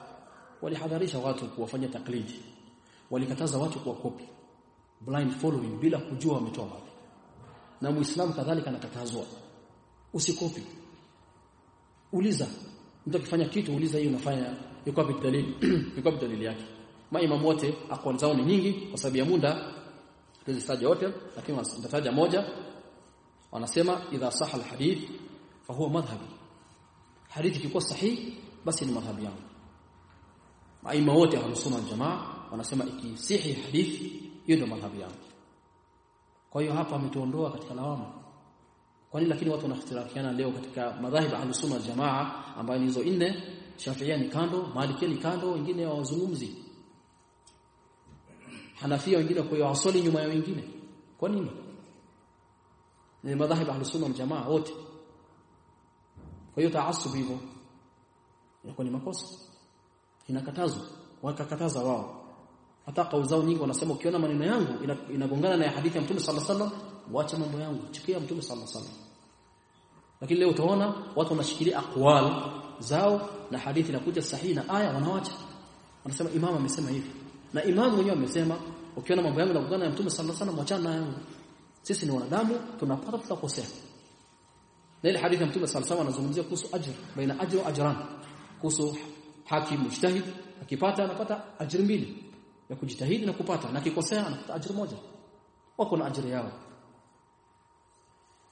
walihadharisha watu kuwafanya taklidi. Walikataza watu kuwa kopi blind following bila kujua wametoa wapi. Na muislamu kadhalika anakatazwa. Usikopi. Uliza. Mtu akifanya kitu uliza hiyo unafanya yuko wapi dalili? Yuko wapi dalili yake maimamu wote akon zao ni nyingi kwa sababu ya muda. Tuzitaja wote lakini nitataja moja. Wanasema idha saha alhadith fa huwa madhhabi. Hadith ikikuwa sahihi basi ni madhhabi yangu. Maimamu wote wanasoma jamaa wanasema ikisihi hadith hiyo ndio madhhabi yangu. Kwa hiyo hapa ametuondoa katika lawama. Kwa nini? Lakini watu wanafitirakiana leo katika madhahib ahlus sunna jamaa ambayo ni hizo nne. Shafi'i ni kando, Maliki ni kando, wengine wazungumzi Hanafia wengine kwa hiyo wasali nyuma ya wengine. Kwa nini? Ni madhahib ahlusunna wal jamaa wote. Kwa hiyo taasub hivyo inakuwa ni makosa. Inakatazwa. Wakakataza wao. Hata kauzao nyingi wanasema ukiona maneno yangu inagongana na hadithi ya Mtume sallallahu alaihi wasallam waacha mambo yangu. Chukia Mtume sallallahu alaihi wasallam. Lakini leo utaona watu wanashikilia aqwal zao na hadithi inakuja sahihi na aya wanawacha. Wanasema imam amesema hivi na imamu mwenyewe amesema ukiona mambo yangu yanagongana na Mtume sallallahu alaihi wasallam mwachana nayo sisi ni wanadamu tunapata tutakosea. Na ile hadithi ya Mtume sallallahu alaihi anazungumzia kuhusu ajr baina ajr wa ajran. Kuhusu haki mujtahid akipata anapata ajri mbili. Ya kujitahidi na kupata na kikosea anapata ajr moja. Wako na ajr yao.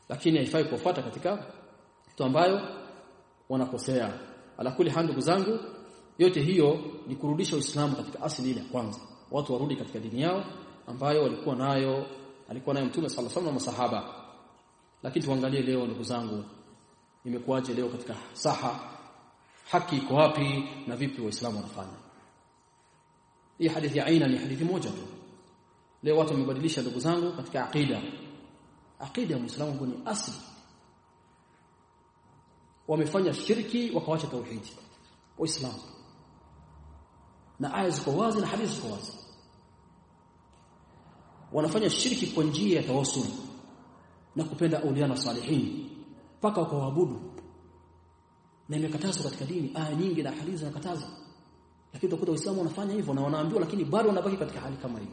Lakini haifai kufuata katika kitu ambayo wanakosea. Ala kuli handu zangu yote hiyo ni kurudisha Uislamu katika asili ile kwanza. Watu warudi katika dini yao ambayo walikuwa nayo alikuwa nayo Mtume alaihi wasallam na masahaba. Lakini tuangalie leo ndugu zangu imekuwaje leo katika saha? Haki iko wapi na vipi waislamu wanafanya? Hii hadithi ya aina ni hadithi moja tu. Leo watu wamebadilisha ndugu zangu katika aqida. Aqida ya muislamu ni asli. Wamefanya shirki wakawacha tauhidi waislamu na aya ziko wazi na hadithi ziko wazi. Wanafanya shirki kwa njia ya tawassul na kupenda auliana salihin mpaka wakawaabudu. Na imekatazwa katika dini aya nyingi na hadithi zinakataza lakini utakuta waislamu wanafanya hivyo na wanaambiwa lakini bado wanabaki katika hali kama hiyo.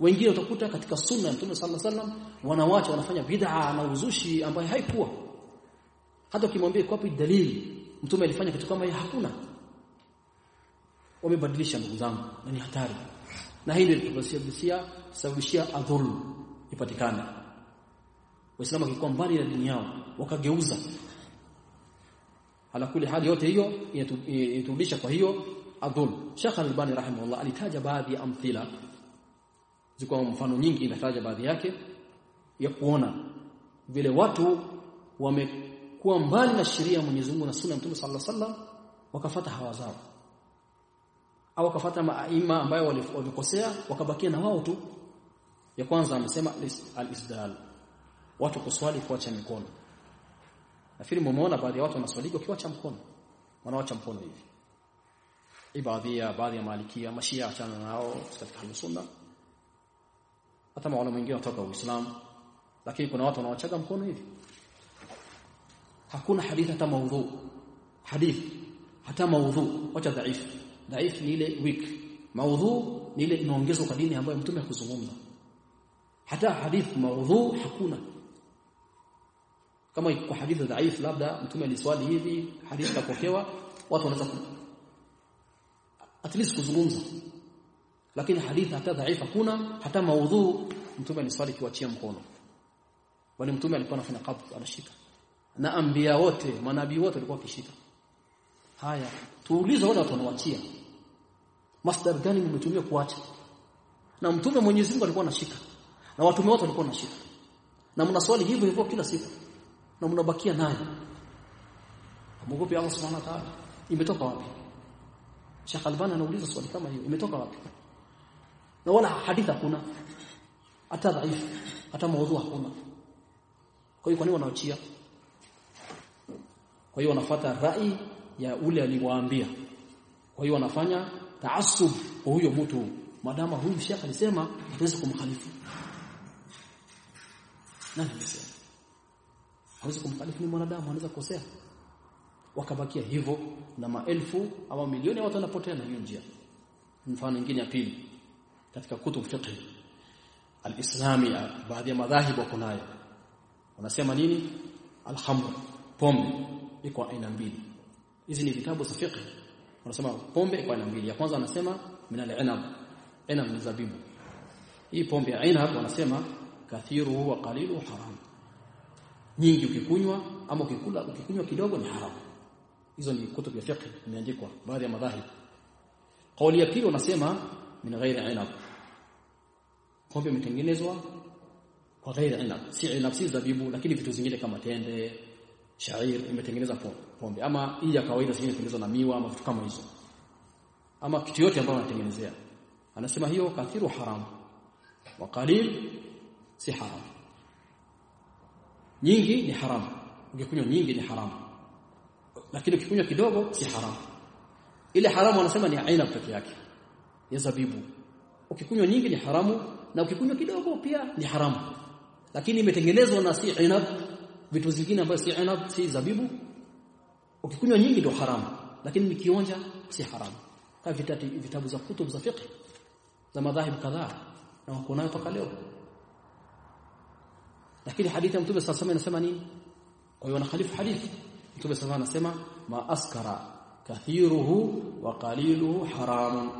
Wengine utakuta katika sunna ya Mtume sallallahu alaihi wasallam wanawacha wanafanya bid'a na uzushi ambayo haikuwa. Hata ukimwambia kwapi dalili mtume alifanya kitu kama hiyo hakuna wamebadilisha ndugu zangu na ni hatari. Na hili litasababishia sababishia adhul ipatikane. Waislamu wakikuwa mbali na dini yao wakageuza. Ala kuli hali yote hiyo inaturudisha kwa hiyo adhul Sheikh Al-Albani rahimahullah alitaja baadhi ya amthila. Zikuwa mfano nyingi inataja baadhi yake ya kuona vile watu wamekuwa mbali na sheria ya Mwenyezi Mungu na sunna ya Mtume sallallahu alaihi wasallam wakafata hawa zao au kafata maaima ambayo walikosea wakabakia na wao tu. Ya kwanza amesema al-isdal. Watu kuswali kuacha mikono. Nafikiri mumeona baadhi ya watu wanaswali kuacha mkono. Wanawacha mkono hivi. Ibadhia baadhi ya malikia mashia achana nao katika sunna. Hata maana mwingine kutoka Uislamu. Lakini kuna watu wanaochaga mkono hivi. Hakuna hadithi hata maudhu. Hadithi. Hata maudhu. Wacha dhaifu dhaifu ni ile weak. Maudhu ni ile inaongezwa kwa dini ambayo mtume hakuzungumza. Hata hadith maudhu hakuna. Kama kwa hadithi dhaifu labda mtume aliswali hivi hadithi kapokewa watu wanaweza at least kuzungumza. Lakini hadithi hata dhaifu hakuna hata maudhu mtume aliswali kiwachia mkono. Bali mtume alikuwa anafanya qabd anashika. Na ambia wote manabii wote walikuwa wakishika haya tuulize wale watu masdar gani mmetumia kuacha na mtume Mwenyezi Mungu alikuwa anashika. Na watume wote walikuwa wanashika. Na mnaswali hivyo hivyo kila siku. Na mnabakia naye Mungu Allah Subhanahu wa Ta'ala? Imetoka wapi? Sheikh Albani anauliza swali kama hiyo. Imetoka wapi? Na wala hadithi hakuna. Hata dhaifu. Hata maudhu hakuna. Kwa hiyo kwa nini wanaachia kwa hiyo wanafuata rai ya ule aliwaambia. Kwa hiyo wanafanya taasub kwa huyo mtu. Madama huyu shekhi alisema hatuwezi kumkhalifu. Nani msema hawezi kumkhalifu ni mwanadamu anaweza kukosea. Wakabakia hivyo na maelfu au milioni watu wanapotea na hiyo njia. Mfano mwingine ya pili katika kutub fiqh alislami baadhi ya madhahib wako nayo. Wanasema nini? Al-khamr pombe iko aina mbili hizi ni vitabu za fiqh. Wanasema pombe kwa aina mbili. Ya kwanza wanasema min al-inab. Inab ni zabibu. Hii pombe ya inab wanasema kathiruhu wa qalilu haram. Nyingi ukikunywa ama ukikula ukikunywa kidogo ni haramu hizo ni kutubu ya fiqh imeandikwa baadhi ya madhahib. Kauli ya pili wanasema min ghairi inab. Pombe imetengenezwa kwa ghairi inab. Si inab si zabibu lakini vitu zingine kama tende shair imetengeneza pombe. Ama hii ya kawaida zingine imetengenezwa na miwa ama kama hizo. Ama kitu yote ambayo anatengenezea anasema hiyo kathiru haram. Wa qalil si haram. Nyingi ni haram. Ukikunywa nyingi ni haram. Lakini ukikunywa kidogo si haram. Ile haramu anasema ni aina peke yake. Ya zabibu. Ukikunywa nyingi ni haramu na ukikunywa kidogo pia ni haramu. Lakini imetengenezwa na si inab vitu zingine ambavyo si inab si zabibu. Ukikunywa nyingi ndio haramu. Lakini nikionja si haramu. Kama vitabu, vitabu za kutub za fiqh za madhahib kadhaa na wako nayo paka leo. Lakini hadithi ya mtume sasa inasema nini? Kwa hiyo wanakhalifu hadithi. Mtume sasa anasema ma askara kathiruhu wa qaliluhu haramun.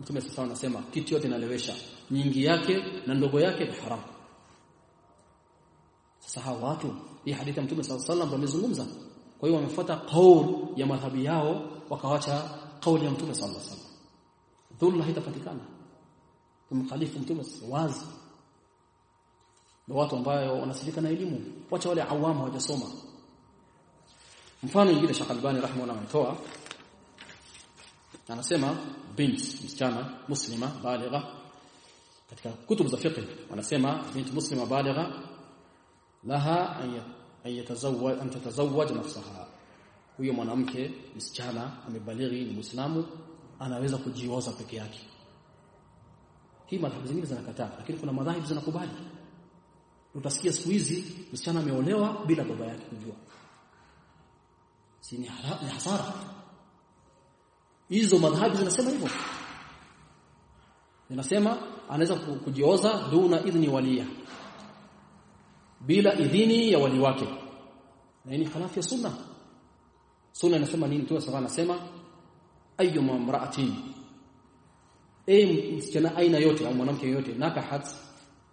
Mtume sasa anasema kitu yote inalewesha. Nyingi yake na ndogo yake ni haramu sasa hawa watu. Hii hadithi ya mtume sallallahu alaihi wasallam amezungumza. Kwa hiyo wamefuata kauli ya madhhabi yao wakawacha kauli ya mtume sallallahu alaihi wasallam. Dhulma haitapatikana. Kumkhalifu mtume wazi. Na watu ambao wanasifika na elimu. Wacha wale awamu hawajasoma. Mfano mwingine Sheikh Albani rahimahullah ametoa. Anasema bint msichana muslima baligha. Katika kutubu za fiqh wanasema bint muslima baligha laha an yatazawwaj an tatazawwaj nafsaha. Huyo mwanamke msichana amebalighi ni muislamu anaweza kujioza peke yake. Hii madhhabu zingine zinakataa lakini kuna madhhabu zinakubali. Utasikia siku hizi msichana ameolewa bila baba yake kujua. Si ni hasara? Hizo madhhabu zinasema hivyo. Zinasema anaweza kujioza duna idhni walia bila idhini ya wali wake. Na ni khilafu ya sunna. Sunna inasema nini? Tu sawa anasema ayyuma imra'atin ay msichana aina yote au mwanamke yote nakahat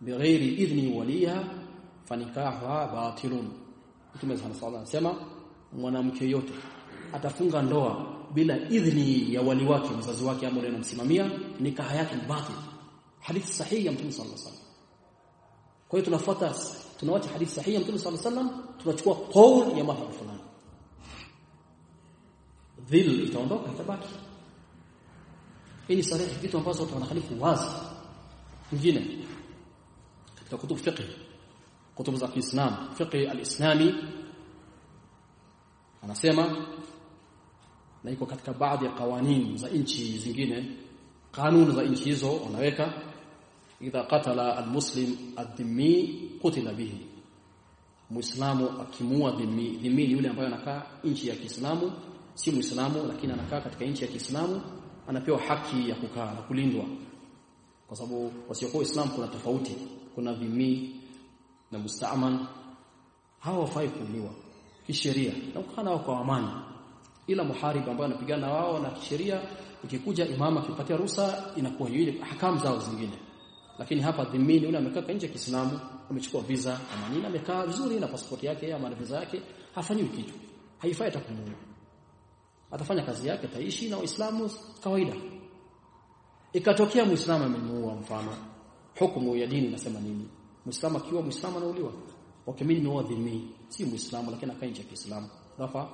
bighairi idhni waliha fanikaha batilun. Mtume sallallahu anasema mwanamke yote atafunga ndoa bila idhni ya wali wake mzazi wake ama yule anamsimamia nikaha yake ni batil. Hadithi sahihi ya Mtume sallallahu alaihi wasallam. Kwa hiyo tunafuata tunawacha hadithi sahihi ya Mtume sallallahu alaihi wasallam tunachukua qaul ya madhhabu fulani. Dhil itaondoka itabaki. Hii ni sahihi vitu ambazo watu wazi. Nyingine katika kutubu fiqh kutubu za Kiislam fiqh al-islami anasema na iko katika baadhi ya kawanini za nchi zingine kanuni za nchi hizo wanaweka idha qatala almuslim adhimmi qutila bihi. Muislamu akimua dhimmi ni yule ambaye anakaa nchi ya Kiislamu si muislamu lakini anakaa katika nchi ya Kiislamu anapewa haki ya kukaa na kulindwa. Kwa sababu wasiokuwa Islam kuna tofauti kuna dhimmi na mustaaman hawa wafai kuuliwa kisheria na kukana kwa amani. Ila muharib ambaye anapigana wao na kisheria ikikuja imama akipatia ruhusa inakuwa yule hakamu zao zingine lakini hapa dhimini yule amekaa nje Kiislamu amechukua visa. Ama nini amekaa vizuri na pasipoti yake ama visa yake hafanyi kitu. Haifai atakumuua atafanya kazi yake taishi na waislamu kawaida. Ikatokea muislamu amemuua mfano. Hukumu ya dini nasema nini? Muislamu akiwa muislamu anauliwa. Okay mimi nimeua dhimini si muislamu lakini akaa nje Kiislamu. Rafa.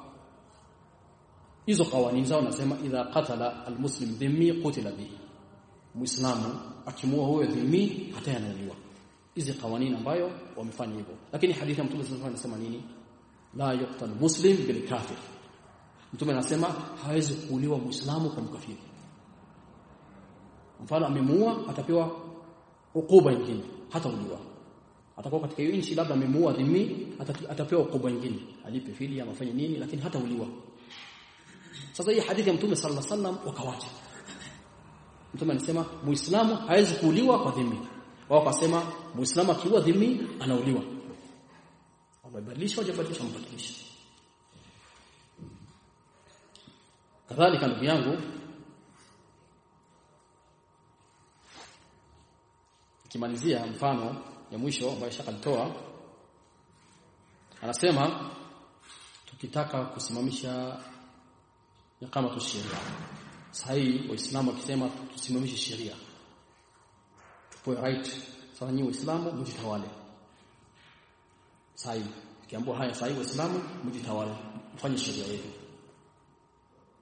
Hizo kawani zao nasema idha qatala almuslim dhimmi qutila bihi muislamu akimua huyo dhimi hata yanauliwa hizi kawanini ambayo wamefanya hivyo. Lakini hadithi ya mtume sallallahu alayhi wasallam nini? La yuqtal muslim bil kafir. Mtume anasema hawezi kuuliwa muislamu kwa mkafiri. Mfano amemuua atapewa hukuba nyingine hata uliwa. Atakuwa katika hiyo nchi labda amemuua dhimi atapewa hukuba nyingine. Alipe fidia ama afanye nini lakini hata uliwa. Sasa hii hadithi ya mtume sallallahu alaihi wasallam wakawacha mtume anasema muislamu hawezi kuuliwa kwa dhimi. wao wakasema muislamu akiua dhimi anauliwa. Wamebadilisha wajabadilisha mbadilisha kadhalika ndugu yangu kimalizia mfano ya mwisho ambayo shakalitoa anasema tukitaka kusimamisha kama tu sahihi waislamu wakisema tusimamishe sheria. Tupoe right. Sasa waislamu mjitawale sahihi kiambiwa haya sahihi waislamu mjitawale fanye sheria yetu.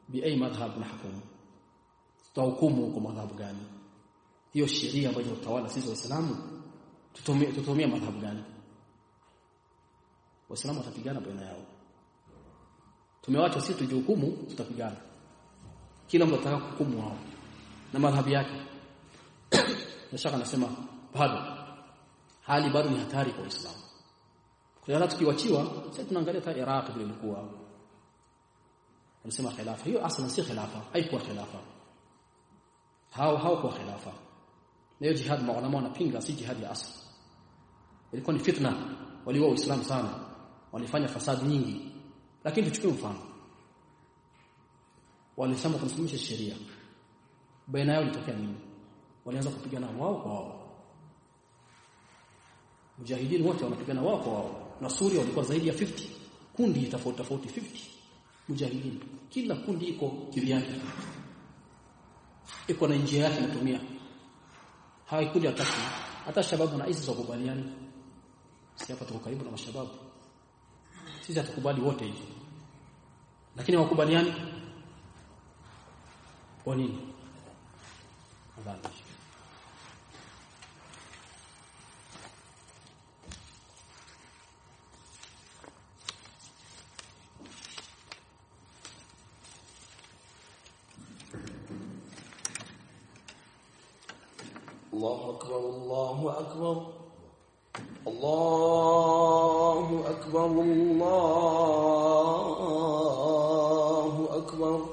Bi ai madhhab nahkumu tutahukumu kwa madhhabu gani? Hiyo sheria ambayo utawala sisi waislamu tutumie tutumie madhhabu gani? Waislamu watapigana baina yao. Tumewacha sisi tujihukumu tutapigana kila mtu anataka hukumu wao. Na madhhabu yake. Nashaka nasema bado. Hali bado ni hatari kwa Uislamu. Kwa hiyo tukiwachiwa sasa tunaangalia hata Iraq vile ilikuwa. Anasema khilafa. Hiyo aslan si khilafa. Haikuwa khilafa. Hao hao kwa khilafa. Na hiyo jihad maulama wanapinga si jihad ya asli ilikuwa ni fitna. Waliwa Uislamu sana. Walifanya fasadi nyingi. Lakini tuchukue mfano walisema tusimamishe sheria. Baina yao litokea nini? Walianza kupigana wao kwa wao. Mujahidin wote wanapigana wao kwa wao. Na Suria walikuwa zaidi ya 50 kundi tofauti tofauti 50 mujahidin kila kundi iko kivyake. Iko na njia yake inatumia. Haikuja hataki. Hata shababu na ISIS wakubaliani. Si hapa tuko karibu na mashababu. Sisi hatukubali wote hivi. Lakini wakubaliani nadhani الله أكبر الله أكبر. الله أكبر الله أكبر.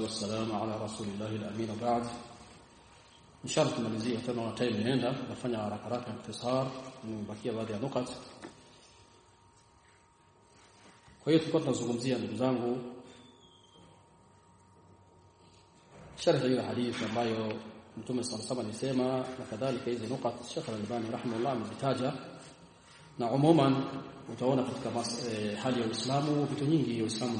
والسلام على رسول الله الأمين بعد إن شاء الله تمنزي أتنا وطيب هنا. نفنى عرقراك انتصار. من بكية بادية نقط. كويت قد نزغمزي عن شرح إلى حديث من بايو نتومي صلى الله عليه وكذلك إذن نقط الشيخ الألباني رحمه الله من بتاجة na umuman utaona katika hali ya Uislamu vitu nyingi Uislamu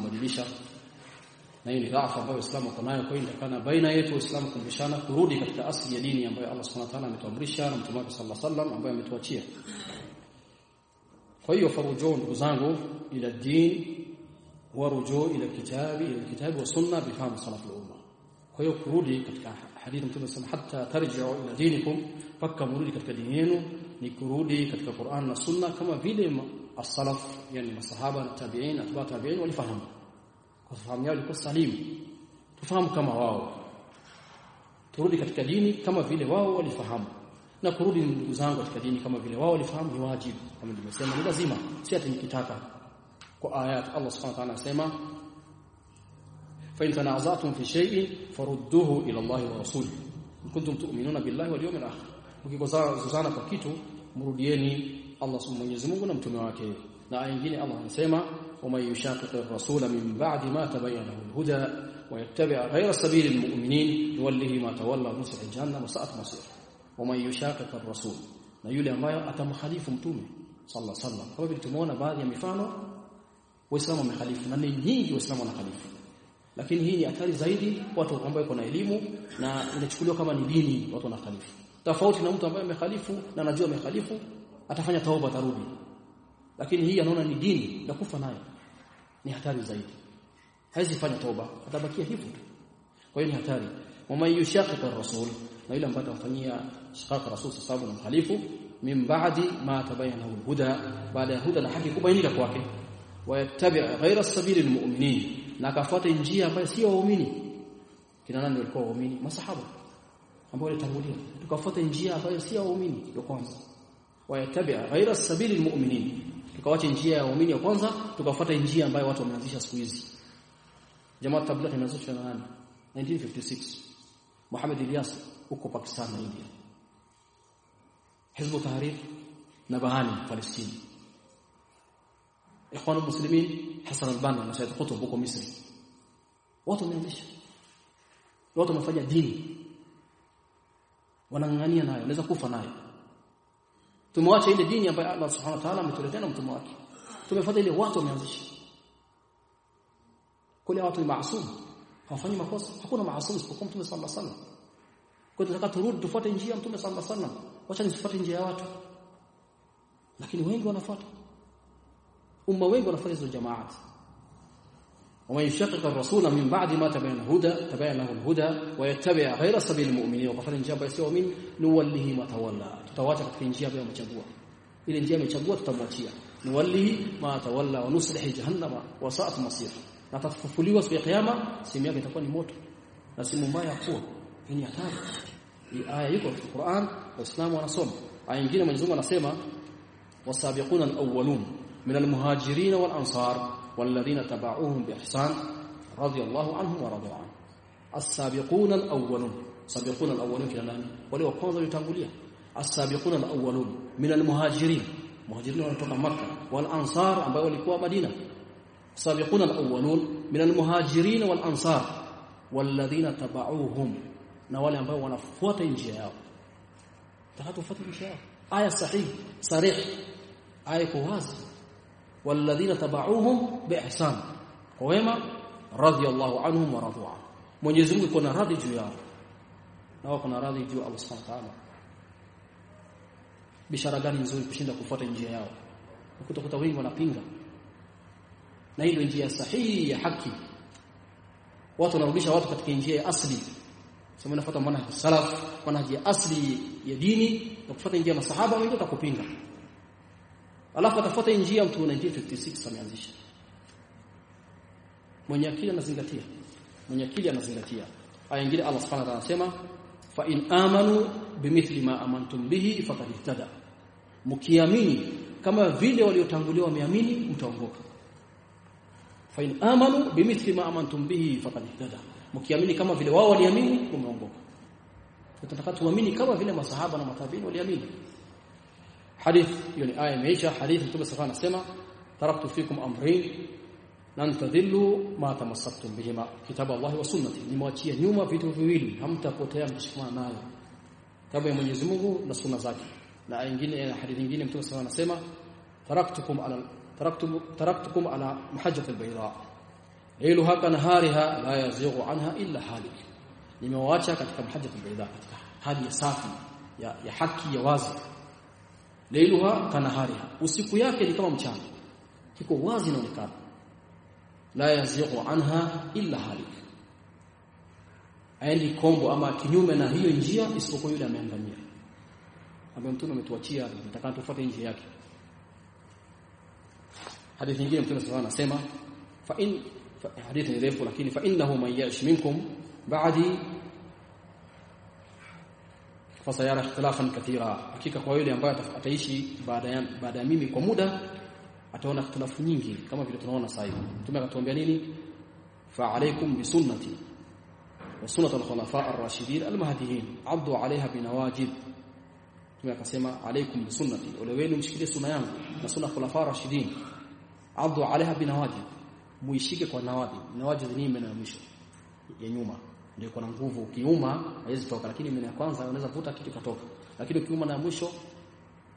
na hiyo ni dhaifu ambayo Uislamu uko nayo kwa inakana baina yetu Uislamu kumbushana kurudi katika asili ya dini ambayo Allah Subhanahu wa ta'ala ametuamrisha na Mtume wake sallallahu alaihi wasallam ambaye ametuachia kwa hiyo farujo ndugu zangu ila din warujo ila kitabi ila kitabi wa sunna bifahamu salaf al-umma kwa hiyo kurudi katika hadithi Mtume sallallahu hatta tarji'u ila dinikum paka murudi katika dini yenu ni kurudi katika Qur'an na Sunna kama vile as-salaf yani masahaba na tabi'in atba tabi'in walifahamu kwa fahamu yao ilikuwa salimu. Tufahamu kama wao. Turudi katika dini kama vile wao walifahamu. Na kurudi ndugu zangu katika dini kama vile wao walifahamu ni wajibu. Kama nimesema ni lazima. Si ati nikitaka. Kwa aya Allah subhanahu wa ta'ala anasema fa in tanaza'tum fi shay'in farudduhu ila Allah wa rasulih in kuntum tu'minuna billahi wal yawmil akhir. Mkikosana kwa kitu mrudieni Allah subhanahu Mwenyezi Mungu na mtume wake. Na aya nyingine Allah anasema ومن يشاقق الرسول من بعد ما تبين له الهدى ويتبع غير سبيل المؤمنين نوله ما تولى ونصح جهنم وساءت مصيره ومن يشاقق الرسول na yule ambaye atamkhalifu mtume sallallahu alaihi wasallam kama vile tumeona baadhi ya mifano waislamu wamekhalifu na ni nyingi waislamu wanakhalifu lakini hii ni hatari zaidi watu ambao wako na elimu na inachukuliwa kama ni dini watu wanakhalifu tofauti na mtu ambaye amekhalifu na anajua amekhalifu atafanya tauba atarudi lakini hii anaona ni dini na kufa nayo ni hatari zaidi haizi fanya tauba atabakia hivyo tu kwa hiyo ni hatari wama yushaqiqa rasul na yule ambaye atamfanyia shiqaq rasul sababu na mkhalifu min ba'di ma tabayyana huda baada ya huda na haki kubainika kwake wayattabi ghayra sabili almu'minin na akafuata njia ambayo sio waumini kina nani walikuwa waumini masahaba ambao walitangulia tukafuata njia ambayo sio waumini ya kwanza wayattabi ghayra sabili almu'minin tukawacha njia ya waumini wa kwanza tukafuata njia ambayo watu wameanzisha siku hizi. Jamaa tabligh imeanzishwa na nani? 1956 Muhammad Ilyas huko Pakistan na India. Hizbu Tahrir na Bahani Palestina Ikhwan Muslimin Hassan al-Banna na Said Qutb huko Misri. Watu wameanzisha. Watu wamefanya dini. Wanang'ang'ania nayo. Wanaweza kufa nayo tumewacha ile dini ambayo Allah Subhanahu wa Ta'ala ametuletea na mtume wake tumefuata ile watu wameanzisha kule watu ni maasum hawafanyi makosa hakuna maasum isipokuwa mtume sallallahu alaihi wasallam kwa hiyo tunataka turudi tufuate njia ya mtume sallallahu alaihi wasallam wacha nisifuate njia ya watu lakini wengi wanafuata umma wengi wanafuata hizo jamaat ومن يشقق الرسول من بعد ما تبين الهدى تبين له الهدى ويتبع غير سبيل المؤمنين njia ambayo sio waamini nuwallihi ma tawalla tutawacha katika njia ambayo amechagua ile njia amechagua tutamwachia nuwallihi ma tawalla wa nuslihi jahannama wa sa'at masir na tatafufuliwa siku ya kiyama simu yake itakuwa ni moto na simu mbaya kuwa ni hatari hii aya iko katika Qur'an waislamu wanasoma aya nyingine Mwenyezi Mungu anasema wasabiquna al-awwalun min al-muhajirin wal-ansar والذين تبعوهم بإحسان رضي الله عنهم ورضوا عنه السابقون الأولون سابقون الأولون كلا نani wale wa kwanza walitangulia السابقون الأولون من المهاجرين. مهاجرين وانطلق مكة والأنصار ambao walikuwa مدينة. السابقون الأولون من المهاجرين والأنصار والذين تبعوهم. نوالي ambao wanafuata njia yao تخطفوا مشاه آية صحيح صريح. آية قواس والذين تبعوهم بإحسان. قوما رضي الله عنهم ورضوا عنه. منجزمكم كنا رضي جوا نا كنا رضي جوا الله سبحانه وتعالى. Bishara gani nzuri kushinda kufuata njia yao? Ukutakuta wengi wanapinga. Na hilo njia sahihi ya haki. Watu wanarudisha watu katika njia ya asli. Sema nafuata manhaji salaf mwana ya asli ya dini na kufuata njia ya masahaba wengi watakupinga. Alafu atafuata njia mtu 1956 ameanzisha. Mwenye akili anazingatia. Mwenye akili anazingatia. Aya nyingine Allah subhanahu wa ta'ala anasema fa in amanu bimithli ma amantum bihi faqad ihtada. Mkiamini kama vile waliotangulia wameamini mtaongoka. Fa in amanu bimithli ma amantum bihi faqad ihtada. Mkiamini kama vile wao waliamini umeongoka. Tunataka tuamini kama vile masahaba na matabiin waliamini. Hadith hiyo ni aya imeisha. Hadith mtume sallallahu anasema taraktu fikum amrayn لن تذلوا ما تمسكتم بهما. كتاب الله وسنتي. لما تشي نيوما في تفويل هم تقوتيا مشكما نالا كما من يزمه نسونا ذاكي لا ينجين إلى حديث ينجين يمتوى سوى نسيما تركتكم على تركتم تركتكم على محجة البيضاء. ليلها كنهارها لا يزيغ عنها إلا حالك لما واتشا كتك محجة البيضاء. كتك هذه صافي يا يا حكي يا وازي ليلها كنهارها. وسيكو ياكي لكما مشان كيكو وازي نونكار la yazighu anha illa halik. Aendi kombo ama kinyume na hiyo njia isipokuwa yule ameangamia. Ambaye mtume ametuachia nataka tufuate njia yake. Hadithi nyingine mtume sallallahu anasema fa in hadithi ni refu lakini fa innahu man yash minkum ba'di fasayara ikhtilafan kathira. Hakika kwa yule ambaye ataishi baada ya baada mimi kwa muda ataona ikhtilafu nyingi kama vile tunaona sasa hivi. Mtume akatuambia nini? Fa alaykum bi sunnati wa sunnati al-khulafa ar-rashidin al-mahdiyyin addu 'alayha binawajid mtume akasema alaykum bi sunnati ole wenu mshikilie sunna yangu na sunna khulafa ar-rashidin. Addu 'alayha binawajid muishike kwa nawadi nawajib ni meno ya mwisho ya nyuma ndio kuna nguvu. Ukiuma haiwezi toka lakini meno ya kwanza unaweza vuta kitu katoka. Lakini ukiuma na mwisho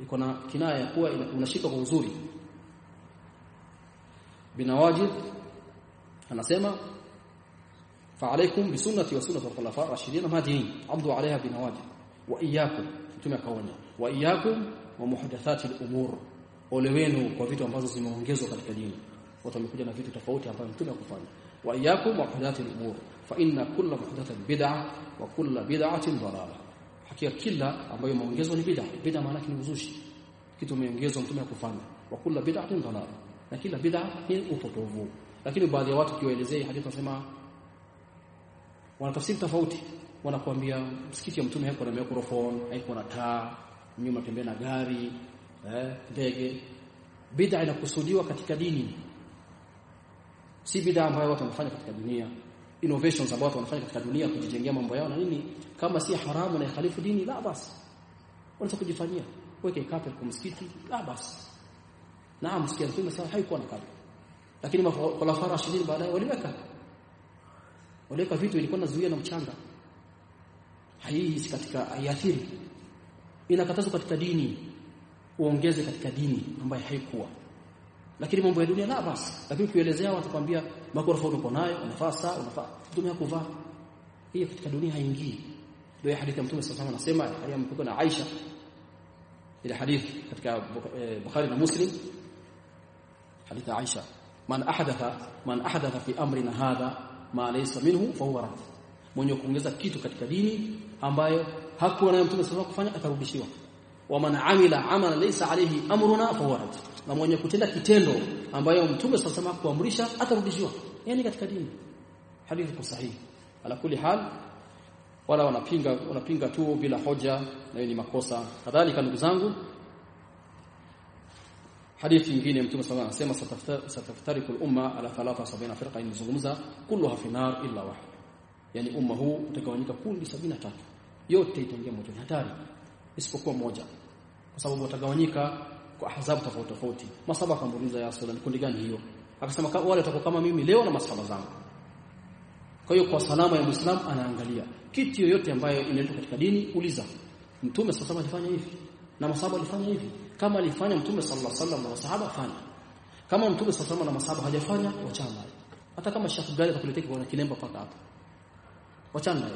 iko na kinaya kuwa unashika kwa uzuri بنواجد أنا سيما فعليكم بسنة وسنة الخلفاء الراشدين المهديين. عضوا عليها بنواجد وإياكم أنتم كونه وإياكم ومحدثات الأمور. اولوينو وفيتو ambazo zimeongezwa katika dini watamkuja na vitu tofauti ambavyo mtume akufanya وإياكم ومحدثات الأمور. فإن كل محدثة بدعة وكل بدعة ضلالة. حكي كل ambayo imeongezwa ni bid'ah bid'ah maana kinuzushi kitu imeongezwa mtume akufanya وكل بدعة ضلالة. Na kila bid'a ni upotovu. Lakini baadhi ya watu kiwaelezea hadithi wanasema wanatafsiri tofauti. Wanakuambia msikiti ya mtume hapo na microphone haiko na taa nyuma tembea na gari eh ndege. Bid'a inakusudiwa katika dini. Si bid'a ambayo watu wanafanya katika dunia. Innovations ambazo watu wanafanya katika dunia kujijengea mambo yao na nini. Kama si haramu na ikhalifu dini la basi wanataka kujifanyia. Weke kape kwa msikiti la basi naam sikia mtume sawa haikuwa na kape lakini makhulafa rashidin baadaye waliweka. Waliweka vitu ilikuwa nazuia na mchanga. Haiisi katika haiathiri. Inakatazwa katika dini. Uongeze katika dini ambayo haikuwa. Lakini mambo ya dunia la basi. Lakini ukielezea watu kwambia makorofa uko nayo unafaa saa unafaa. Mtume kuvaa hiyo katika dunia haingii. Ndio hadithi ya mtume sallallahu anasema aliyemkuta na Aisha. Ile hadithi katika Bukhari na Muslim hadithi Aisha man ahdatha man ahdatha fi amrina hadha ma laysa minhu fa huwa rad. Mwenye kuongeza kitu katika dini ambayo hakuwa nayo mtume sallallahu kufanya atarudishiwa wa man amila amala laysa alayhi amruna fa huwa rad. Na mwenye kutenda kitendo ambayo mtume sallallahu kuamrisha atarudishiwa. Yani katika dini. Hadithi kwa sahihi. Ala kulli hal wala wanapinga wanapinga tu bila hoja na ni makosa. Kadhalika ndugu zangu hadithi nyingine mtume alayhi wasallam sataftariku al-umma ala 73 firqa inazungumza kulluha fi nar illa wahid yani umma huu utagawanyika kundi 73 yote itaingia moto hatari. Isipokuwa moja. Kwa sababu watagawanyika kwa ahzab tofauti tofauti. Masaba kamuliza ya sallam kundi gani hiyo? Akasema wale watakuwa kama mimi leo na masaba zangu. Kwa hiyo kwa salama ya muislam anaangalia. Kitu yoyote ambayo inaletwa katika dini uliza. Mtume sallallahu alifanya hivi. Na masaba alifanya hivi kama alifanya mtume sallallahu alaihi wasallam na masahaba fanya kama mtume sallallahu alaihi wasallam na masahaba hajafanya wachana hata kama shafu gari atakuletea kwa kilemba paka hapo wachana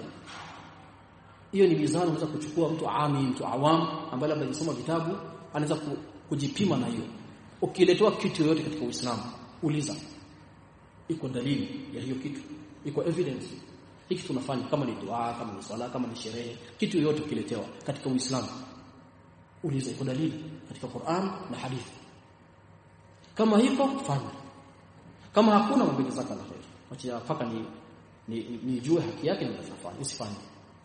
hiyo ni mizani unaweza kuchukua mtu ami mtu awam ambaye labda alisoma vitabu anaweza kujipima na hiyo. Ukiletewa kitu yoyote katika Uislamu uliza. Iko dalili ya hiyo kitu. Iko evidence. Hiki tunafanya kama ni dua kama ni swala kama ni sherehe. Kitu yoyote ukiletewa katika Uislamu uliza iko dalili katika Qur'an na hadithi. Kama hiko fanya. Kama hakuna mabili zaka la khair acha paka ni ni, ni haki yake na nafanya usifanye.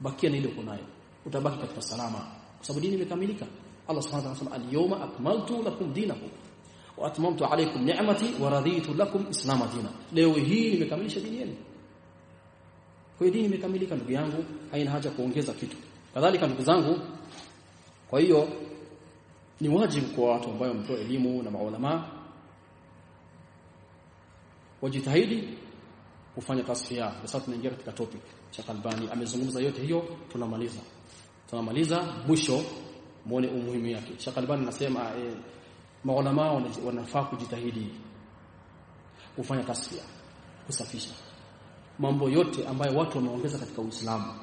Bakia na ile uko nayo. Utabaki katika salama. Kwa sababu dini imekamilika. Allah subhanahu wa ta'ala al-yawma akmaltu lakum dinakum wa atmamtu alaykum ni'mati wa raditu lakum islam dina leo hii nimekamilisha dini yenu. Kwa dini imekamilika ndugu yangu haina haja kuongeza kitu. Kadhalika ndugu zangu kwa hiyo ni wajibu kwa watu ambao wametoa elimu na maulama wajitahidi kufanya tasfia. Sasa tunaingia katika topic Sheikh Albani amezungumza yote hiyo tunamaliza. Tunamaliza mwisho muone umuhimu yake. Sheikh Albani anasema e, maulama wanafaa kujitahidi kufanya tasfia kusafisha. Mambo yote ambayo watu wameongeza katika Uislamu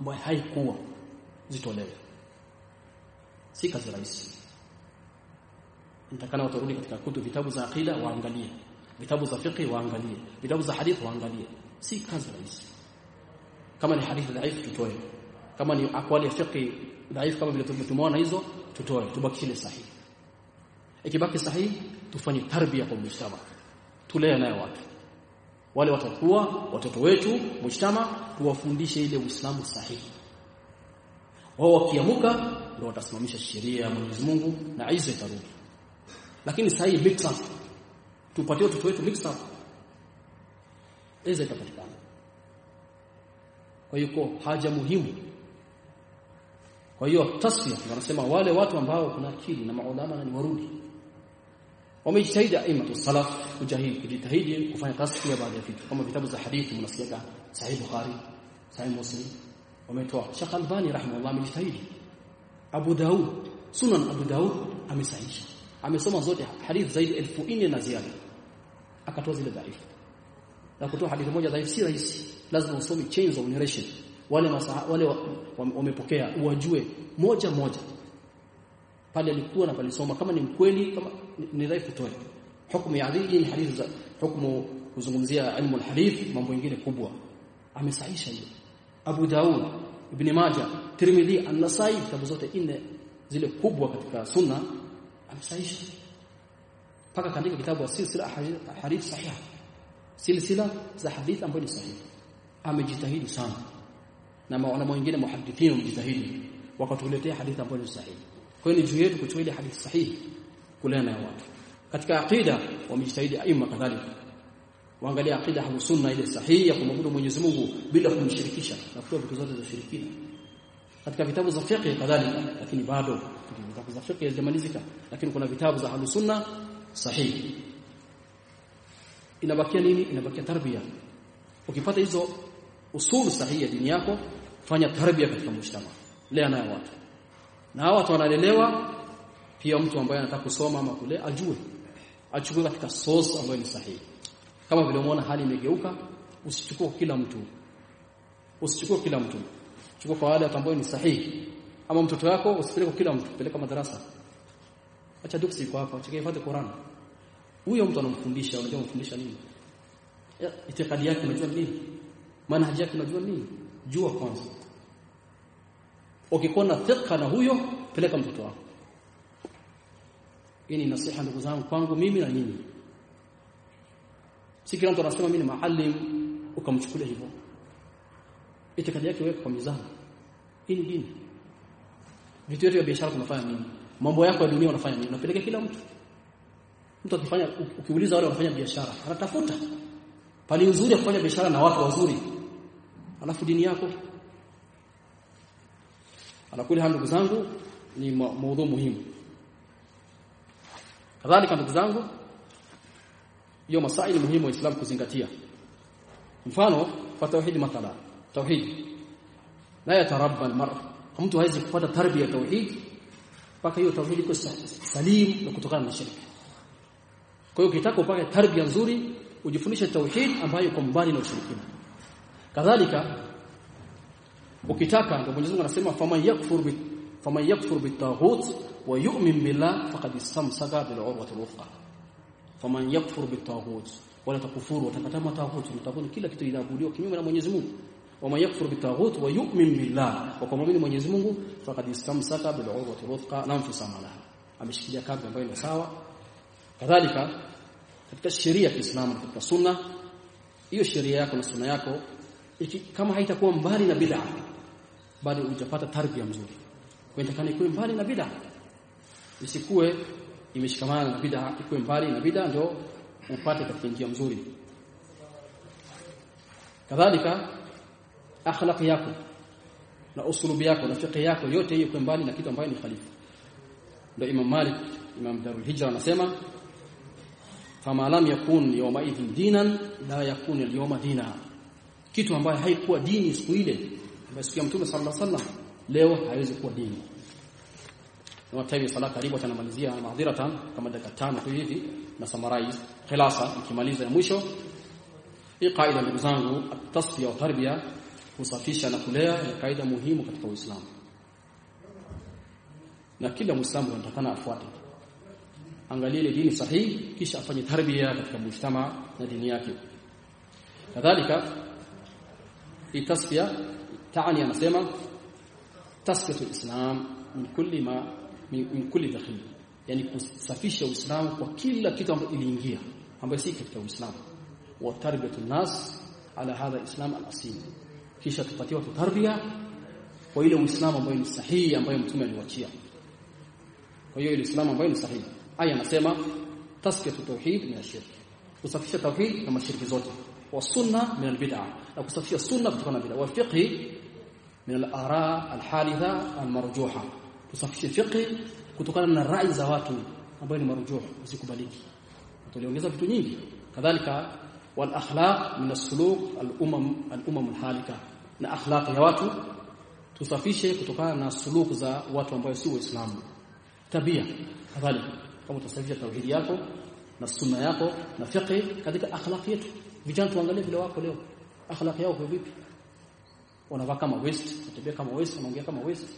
ambayo haikuwa zitolewe si kazi rahisi nitakana watarudi katika kutu vitabu za aqida waangalie. Vitabu za fiqh waangalie. Vitabu za hadith waangalie. Si kazi rahisi kama ni hadithi dhaifu tutoe. Kama ni akwali ya fiqh dhaifu kama vile tumeona hizo tutoe. Tubaki ile sahihi. Ikibaki sahihi tufanye tarbia kwa mshtama tulee nayo watu. Wale watakuwa watoto wetu mshtama tuwafundishe ile uislamu sahihi wao wakiamuka ndio watasimamisha sheria ya Mwenyezi Mungu na Isa itarudi. Lakini sasa mix up. Tupatie watoto wetu mix aiza itapatikana kwa hiyo haja muhimu. Kwa hiyo tasfia wanasema wale watu ambao kuna akili na maulama na ni warudi. Wamejitahidi aimatu salaf kujahidi kujitahidi kufanya tasfia baada ya vitu. Kama vitabu za hadithi mnasikia sahih bukhari sahih muslim wametoa. Sheikh Albani rahimahullah amejitahidi. Abu Daud Sunan Abu Daud amesahihisha. Amesoma zote hadithi zaidi elfu nne na ziada. Akatoa zile dhaifu. Na kutoa hadithi moja dhaifu si rahisi. Lazima usome chains of narration. Wale masaha, wale wamepokea wa, wa, wa uwajue moja moja. Pale alikuwa na palisoma kama ni mkweli kama ni dhaifu toe hukumu ya adili ni hadithi za hukumu kuzungumzia ilmu alhadith mambo mengine kubwa. Amesahisha hiyo Abu Daud Ibn Majah Tirmidhi An-Nasai kitabu zote nne zile kubwa katika sunna amesahihisha paka kaandika kitabu silsila hadith sahiha silsila za hadith ambayo ni sahihi amejitahidi sana. Na maana mwingine muhadithini wamejitahidi wakatuletea hadithi ambayo ni sahihi kwa hiyo ni yetu kuchukua ile hadithi sahihi kulea na watu. Katika aqida wamejitahidi aima kadhalika waangalia aqida ya sunna ile sahihi ya kumwabudu Mwenyezi Mungu bila kumshirikisha. Na kutoa vitu zote za shirikina. Katika vitabu za fiqh kadhalika lakini bado vitabu za fiqh hazijamalizika. Lakini kuna vitabu za sunna sahihi. Inabakia nini? Inabakia tarbia ukipata hizo usulu sahihi ya dini yako fanya tarbia katika mshtama lea nayo watu. Na hao watu wanalelewa pia mtu ambaye anataka kusoma ama kule ajue. Achukue katika source ambayo ni sahihi kama vile umeona hali imegeuka usichukue kila mtu. Usichukue kila mtu. Chukua kwa wale ambao ni sahihi. Ama mtoto wako usipeleke kila mtu. Peleka madarasa. Acha duksi kwa hapa. Acha hifadhi Qur'an. Huyo mtu anamfundisha. Unajua anamfundisha nini? Ya itikadi yake unajua nini? Manhaji yake unajua nini? Jua kwanza. Ukikuwa na thika na huyo peleka mtoto wako. Hii ni nasiha ndugu zangu kwangu mimi na nyinyi si kila mtu anasema mimi ni maalim ukamchukulia hivyo. Itikadi yake weka kwa mizani. Hii ni dini. Vitu vyote vya biashara tunafanya nini? Mambo yako ya dunia unafanya nini? Unapeleka kila mtu. Mtu akifanya ukiuliza wale wanafanya biashara anatafuta. Pali nzuri ya kufanya biashara na watu wazuri. Alafu dini yako. Anakuli ndugu zangu ni maudhu muhimu. Kadhalika ndugu zangu hiyo masaili muhimu wa Islam kuzingatia. Mfano fa tauhid mathala tauhid. La yatarabba almar mtu hawezi kupata tarbia tauhid mpaka hiyo tauhid iko salim na kutokana na shirki kwa hiyo ukitaka upate tarbia nzuri ujifundishe tauhid ambayo iko mbali na ushirikina. Kadhalika ukitaka ndio Mwenyezi Mungu anasema faman yakfur bi faman yakfur bitaghut wa yu'min billah faqad istamsaka bil urwati al-wuthqa faman yakfur bitaghut wala takufuru watakatama taghut mtabuni kila kitu inaabudiwa kinyume na Mwenyezi Mungu. Waman yakfur bitaghut wa yu'min billah wa kumwamini Mwenyezi Mungu faqad istamsaka bil urwati al-wuthqa lam fisama ameshikilia kabla ambayo ni sawa. Kadhalika katika sheria ya Kiislamu katika sunna hiyo sheria yako na sunna yako kama haitakuwa mbali na bid'a bado hujapata tarbia mzuri. Kwa itakana ikuwe mbali na bid'a isikuwe imeshikamana na bid'a ikuwe mbali na bid'a ndio upate katika njia nzuri. Kadhalika akhlaq yako na usulubi yako na fiqh yako yote hiyo iko mbali na kitu ambacho ni khalifa. Ndio Imam Malik Imam Darul Hijra anasema fama lam yakun yawma idhin dinan la yakun al-yawma dina. Kitu ambayo haikuwa dini siku ile basi kwa Mtume sallallahu alaihi wasallam leo haiwezi kuwa dini time sala karibu atanamalizia maadhiratan kama dakika tano tu hivi na summarize khilasa nikimaliza ya mwisho hii kaida ndugu zangu tasfiya wa tarbia kusafisha na kulea ni kaida muhimu katika Uislamu na kila Muislamu anatakana afuate angalie ile dini sahihi kisha afanye tarbia katika mujtama na dini yake kadhalika itasfiya taani anasema tasfiyatu alislam min kulli ma min, kulli dakhil yani kusafisha uislamu kwa kila kitu ambacho iliingia ambayo si katika uislamu wa tarbiyatu nas ala hadha alislam alasil kisha tupatiwa tarbia kwa ile uislamu ambayo ni sahihi ambayo mtume aliwachia kwa hiyo ile uislamu ambayo ni sahihi aya anasema tasfiyatu tauhid min ashirk kusafisha tauhid na mashiriki zote wa sunna min albid'a na kusafisha sunna kutokana na bid'a wa fiqh min al-ara al-halitha al-marjuha tusafishe fiqh kutokana na rai za watu ambayo ni marujuhu usikubaliki tuliongeza vitu nyingi. Kadhalika wal akhlaq min as-suluk al-umam al-umam al-halika. Na akhlaq ya watu tusafishe kutokana na suluku za watu ambao si waislamu. Tabia kadhalika kama utasafisha tauhid yako na sunna yako na fiqh katika akhlaq yetu. Vijana tuangalie vile wako leo. Akhlaq yao kwa vipi? Wanavaa kama west kutembea kama west wanaongea kama west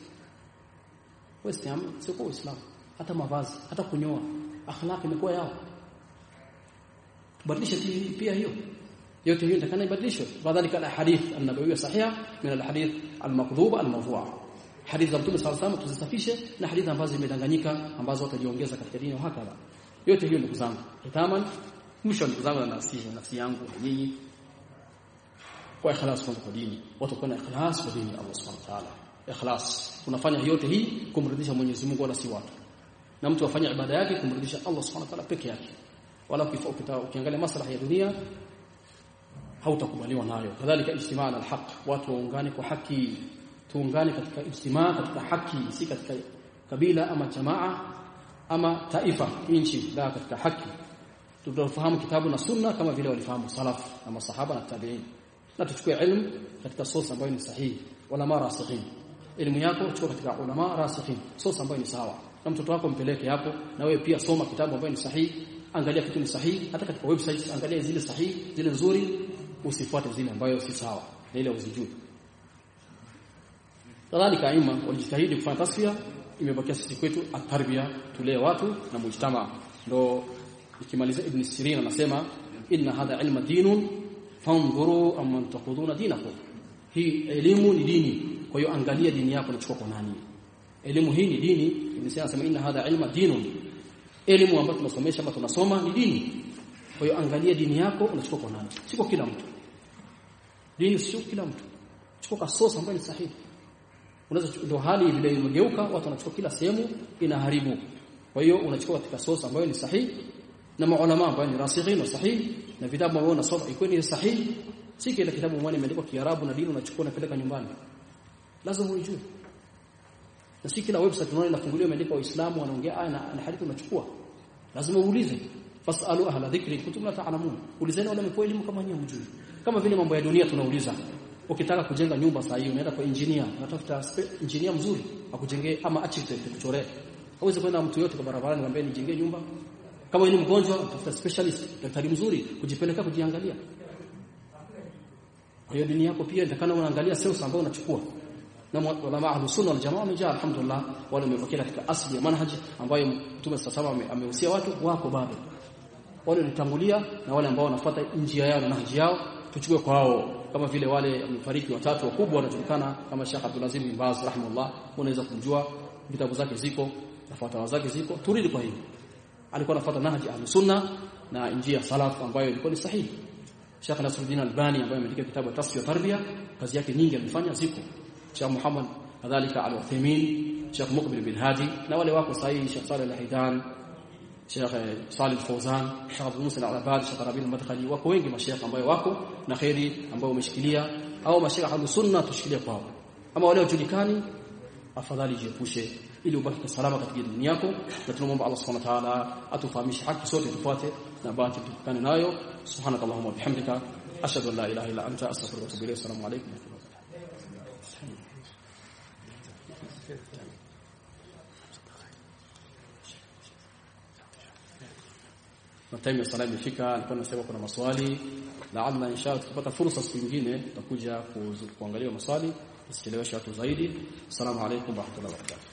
west sio kwa uislamu. Hata mavazi hata kunyoa akhlaq imekuwa yao. Badilisha pia hiyo. Yote hiyo intakana ibadilishwe. Kadhalika alhadith an-nabawiyya sahiha min alhadith al-makdhuba al-mawdu'a. Hadithi za mtume sallallahu alayhi tuzisafishe na hadithi ambazo zimedanganyika ambazo watajiongeza katika dini hakala. yote hiyo ndugu zangu Itaman mwisho ndugu zangu na nafsi nafsi yangu na nyinyi. Kwa ikhlas kwa dini Watakuwa na ikhlas kwa dini Allah subhanahu wa ta'ala ikhlas unafanya yote hii kumridhisha Mwenyezi Mungu wala si watu na mtu afanye ibada yake kumridhisha Allah subhanahu wa ta'ala peke yake wala ukiangalia maslahi ya dunia hautakubaliwa nayo kadhalika ijtimaa al-haq watu waungane kwa haki tuungane katika ijtimaa katika haki si katika kabila ama jamaa ama taifa nchi la katika haki tutafahamu kitabu na sunna kama vile walifahamu salaf na masahaba na tabi'in na tuchukue elimu katika source ambayo ni sahihi ulama rasikhin elimu yako chukua katika ulama rasikhin source ambayo ni sawa. Na mtoto wako mpeleke hapo na wewe pia soma kitabu ambayo ni sahihi. Angalia kitu ni sahihi. Hata katika website angalia zile sahihi zile nzuri. Usifuate zile ambayo si sawa. Ile uzijue kadhalika kaima walijitahidi kufanya tasfia imebakia sisi kwetu atarbia tulee watu na mujtama. Ndo ikimaliza ibn Sirin anasema inna hadha ilma dinun fanzuru amman taquduna dinakum. Hii elimu ni dini kwa hiyo angalia dini yako unachukua kwa nani? Elimu hii ni dini. Ibn sema inna hadha ilma dinun. Elimu ambayo tunasomesha ama tunasoma ni dini. Kwa hiyo angalia dini yako unachukua kwa nani? Siko kila mtu. Dini sio kila mtu. Chukua kwa source ambayo ni sahihi. Unaweza ndio hali vile imegeuka watu wanachukua kila sehemu inaharibu. Kwa hiyo unachukua katika source ambayo ni sahihi na maulama ambao ni rasikhin na sahihi na vitabu ambavyo unasoma iko ni sahihi si kile kitabu mwana imeandikwa Kiarabu na dini unachukua unapeleka nyumbani lazima uijue na si kila website unaona inafunguliwa imeandikwa waislamu wanaongea aya na, hadithi unachukua. Lazima uulize. Fasalu ahla dhikri kuntum la ta'lamun. Ulizeni wale mpo elimu kama nyinyi mjui kama vile mambo ya dunia tunauliza. Ukitaka kujenga nyumba saa hii unaenda kwa engineer. Unatafuta engineer mzuri akujengee ama architect kuchoree hauwezi kwenda mtu yote kwa barabarani mwambie nijengee nyumba. Kama ni mgonjwa utafuta specialist daktari mzuri kujipeleka kujiangalia. Kwa hiyo dini yako pia intakana unaangalia sales ambao unachukua na ulama ahlu sunna wal jamaa wamejaa alhamdulillah. Wale wamepokea katika asli ya manhaji ambayo Mtume sasa amehusia watu wako bado. Wale walitangulia na wale ambao wanafuata njia yao na nahji yao tuchukue kwao kama vile wale wamefariki watatu wakubwa wanajulikana kama Sheikh Abdul Azim bin Baz rahimahullah. Unaweza kumjua vitabu zake ziko na fatwa zake ziko. Turidi kwa hiyo alikuwa anafuata nahji ahlusunna na njia ya salaf ambayo ilikuwa ni sahihi. Sheikh Nasruddin Albani ambaye ameandika kitabu Tasfiya Tarbiya kazi yake nyingi amefanya ziko Sheikh Muhammad kadhalika Al-Uthaymeen Sheikh Muqbil bin Hadi na wale wako sahihi Sheikh Saleh Al-Haidan Sheikh Salih Fawzan Sheikh Abdul Musa Al-Abad Sheikh Rabi Al-Madkhali wako wengi mashaikh ambao wako na khairi ambao umeshikilia au mashaikh ahlu sunna tushikilie kwao ama wale wajulikani afadhali jiepushe ili ubaki salama katika dini yako na tunamwomba Allah Subhanahu wa ta'ala atufahamishe haki sote tufuate na baki tukane nayo subhanakallahumma bihamdika ashhadu an la ilaha illa anta astaghfiruka wa atubu ilayk assalamu alaykum na time ya sala imefika alikuwa nasema kuna maswali. Laalla inshallah tukipata fursa siku nyingine tutakuja kuangalia maswali usicheleweshe watu zaidi. Assalamu alaykum wa rahmatullahi wa barakatuh